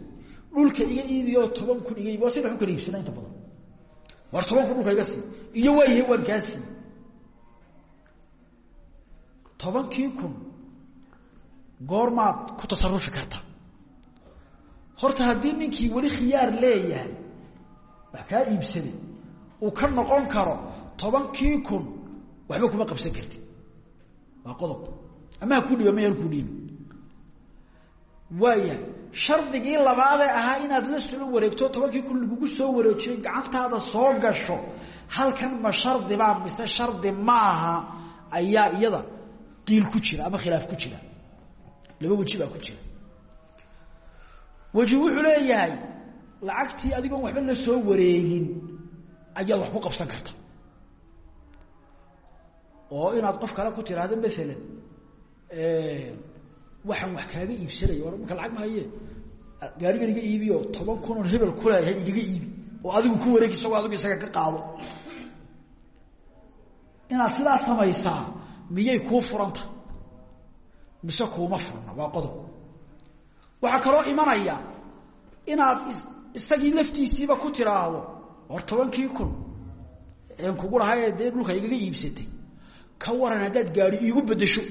[SPEAKER 1] dhulka iga iibiyo toban kun iga waa sayna u kala iibsana inta badan. War toban kun dhulka iga sii iyo waayahay waan kaa sii. Tobankii kun goormaad ku tasarufi karta. Horta haddii ninkii weli khiyaar leeyahay wax kaa iibsaday uu ka noqon karo tobankii kun waxba kuma qabsan kartid waa qodob. Ama ha kuu dhiiba ma dhiibi waayahay shardigii labaadee ahaa inaad la soo wareegto tobankii kun lagugu soo wareejiyo gacantaada soo gasho halkan ma shardibaa mise shardi maaha ayaa iyada qiil ku jira ama khilaaf ku jira. Laba weji baa ku jira. Weji wuxuu leeyahay lacagtii adigoon waxba la soo wareegin ayaad wax ku qabsan karta. Oo inaad qof kale ku tiraahdo maalan waxaan wax kaaga iibsanaya war marka lacag mahaye gaarigan iga iibiyo toban kun oon hebel kuleeyahay igaga iibi oo adigu ku wareegi isagoo adigu isaga ka qaado. Inaad sidaa samaysaa miyay kuu furanta? Mise kuuma furna waa qodob. Waxaa kaloo imanaya inaad isagii laftiisiiba ku tiraahdo war tobankii kun een kugu lahaye dee dhulka igaga iibsatay. Ka waran haddaad gaari iigu bedesho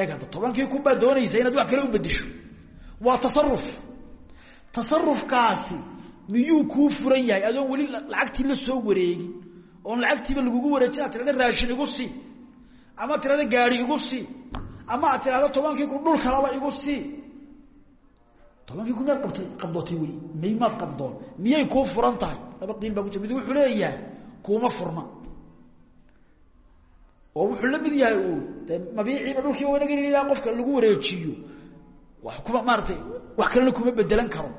[SPEAKER 1] eeg tobankii kun baa doonaysa inaad wax kale u bedesho waa tasaruf tasarufkaasi miyuu kuu furan yahay? Adoon weli lacagtii la soo wareegin oon lacagtiiba lagugu wareejin ad tirahda raashin igu sii ama tirahda gaari igu sii ama aad tirahda tobankii kun dhul kalaba igu sii. Tobankii kun maad qabtay qabdootay weli may maad qabdoon? Miyay kuu furan tahay? Laba qiil baa ku mid wuxuu leeyahay kuuma furna oo wuxuu la mid yahay de mabiiciiba dhulkii wanaga ilaa qofka lagu wareejiyo. Wa kuma maaratay wax kalena kuma bedelan karo.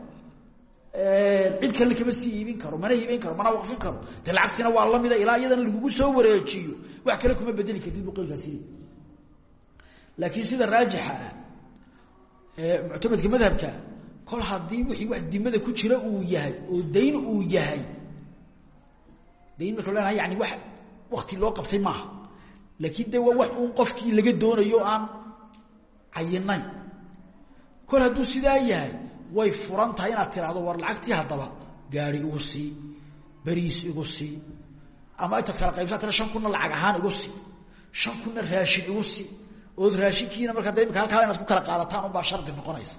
[SPEAKER 1] Cid kale kama sii iibin karo mana iibin karo mana waqfin karo. Lacagtiina waa lamida ilaa iyadana lagugu soo wareejiyo. Wax kale kuma bedeli kartid bu qeylkaasi laakiin sida raajixa ah muctamadka madhabka kol haddii wixii wax dimada ku jira uu yahay oo dayn uu yahay dayn marka leenahay yani wax wakti loo qabtay maaha laakiin de waa wax uun qofkii laga doonayo aan cayinayn kol hadduu sidaa way furan tahay inaad tiraahdo war lacagtii haddaba gaari igu sii beriis igu sii ama intaad kala qaybsaa shan kunna lacag ahaan igu sii shan kunna raashin igu sii ood raashinkiina markaa da imika halkaa ku kala qaadataan unbaa shardi noqonaysa.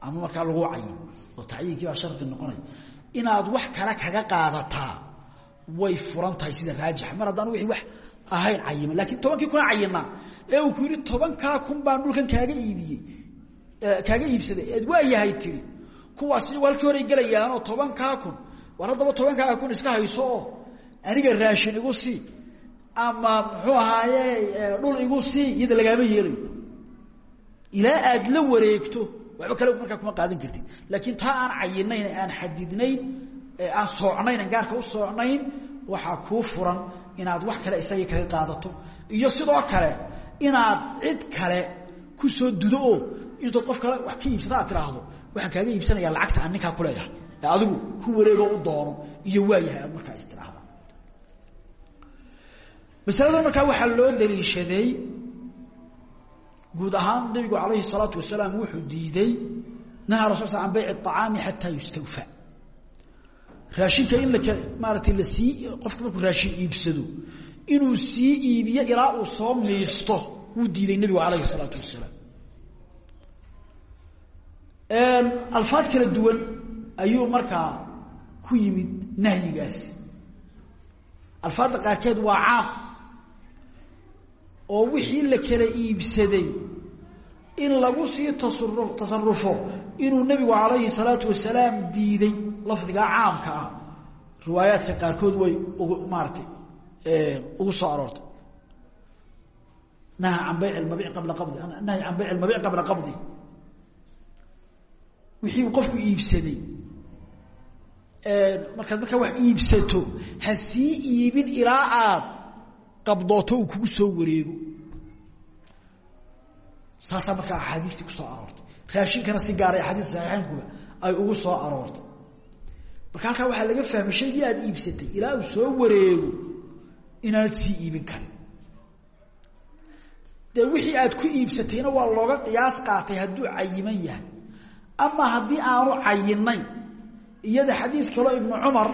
[SPEAKER 1] Ama markaa lagu cayin oo tacyiinkii baa shardi noqonaya inaad wax kale kaga qaadataa way furan tahay sida raajixa mar haddaan wixii wax ahayn cayima. Laakiin tobankii kuna cayinaa. Ee uu ku yidhi tobankaa kun baan dhulkan kaaga iibiyey. Kaaga iibsaday. Eed waa yahay tiri. Kuwaas iyagu halkii horay gelayaanoo tobankaa kun. War haddaba tobankaa kun iska hayso aniga raashin igu sii. Ama muxuu ahaaye dhul igu sii iyada lagaama yeelayo ilaa aad la wareegto waxba kale markaa kuma qaadan kartid. Laakiin taa aan cayinayn aan xadidnayn aan soocnayn aan gaarka u soocnayn waxaa kuu furan inaad wax kale isagii kaga qaadato. Iyo sidoo kale inaad cid kale ku soo dudo oo intood qof kale wax ka iibsata aad tidhaahdo waxaan kaaga iibsanayaa lacagta aan ninkaa kuleeyahay ee adigu ku wareegoo u doono iyo waayahay aad markaa is masalada markaa waxaa loo daliishaday guud ahaan nabigu calayhi salaatu wasalaam wuxuu diiday nahaa rasul sl an bayci acaami xataa yustawfa raashinka in maaratay la sii qofka markuu raashin iibsado inuu sii iibiyo ilaa uu soo miisto wuu diiday nebigu alayhi الsalaatu wasalaam alfaad kala duwan ayuu markaa ku yimid nahyigaasi alfaadda qaarkeed waa caam oo wixii la kala iibsaday in lagu sii tasarufo inuu nebigu calayhi salaatu wasalaam diiday lafdigaa caamka ah riwaayaadka qaarkood way ugu maaratay ugu soo aroortay. Naha can bayc lmabic qabla qabdi. Nahy can bayc lmabic qabla qabdi. Wixii qofku iibsaday. Markaad markaa wax iibsato ha sii iibin ilaa aad qabdooto uu kugu soo wareego. Saasaa markaa axaadiistii ku soo aroortay. Raashinkana si gaaray axaadiis saxiixaynkuba ay ugu soo aroortay marka halkaa waxaa laga fahmay shaygii aad iibsatay ilaa uu soo wareego inaanad sii iibin karin dee wixii aad ku iibsatayna waa looga qiyaas qaatay hadduu cayiman yahay. Ama haddii aanu cayinayn iyada xadiid kaloo ibnu cumar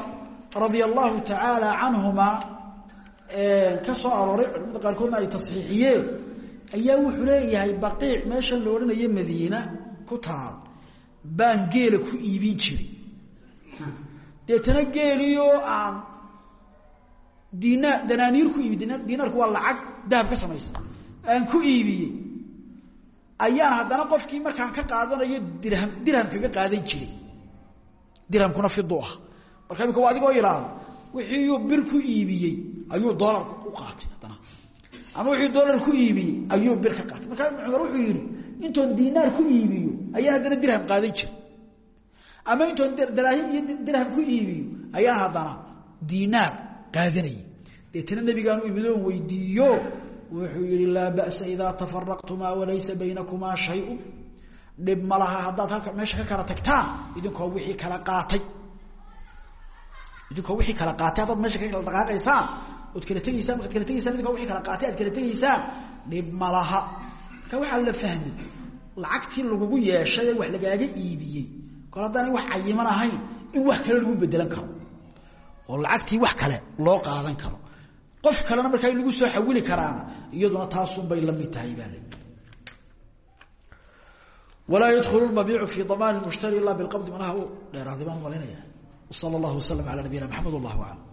[SPEAKER 1] radia allahu tacaala canhumaa ka soo arooray culimada qaarkoodna ay tasxiixiyeen ayaa wuxuu leeyahay baqiic meeshan la odhanayo madiina ku taal baan geela ku iibin jiray deetana geelioo aan diina danaaniir ku iibi diinaarku waa lacag dahab ka samaysan aan ku iibiyey ayaan haddana qofkii markaan ka qaadanayo dirham dirham kaga qaadan jiray. Dirhamkuna fidu ah. Marka imika waa adigoo ihaahdo wixiiuu bir ku iibiyey ayuu dolar u qaatay haddana. Ama wixii dolar ku iibiyey ayuu bir ka qaatay. Markaa ibnu cumar wuxuu yidhi intoon diinaar ku iibiyo ayaan haddana dirham qaadan jira ama intoon daraahim iyo dirham ku iibiyo ayaan haddana diinaar qaadanayay. Deetana nabigaanu imidoon weydiiyo wuxuu yihi laa ba'sa idaa tafaraqtumaa walaysa baynakumaa shayun. Dhib ma laha halka meesha ka kala tagtaan idinkoo wixii kala qaatay. Idinkoo wixii kala qaatay haddaad meesha ka kala dhaqaaqaysaan ood kala tegaysaan markaad kala tegaysaan idinkoo wixii kala qaatay aad kala tegaysaan dhib ma laha. Marka la fahmay lacagtii lagugu yeeshay ee wax lagaaga iibiyey kol haddaanay wax cayiman ahayn in wax kale lagu bedelan karo. Oo lacagtii wax kale loo qaadan karo. Qof kalena markaa lagu soo xawili karaana iyaduna taasunbay la mid tahay baa lii walaa yadkhulu lmabiicu fii damaani mushtari ila bilqabdi manaha u dheeraaday baan malinaya sal allahu waslm ala nabiyina maxamed wallahu aclam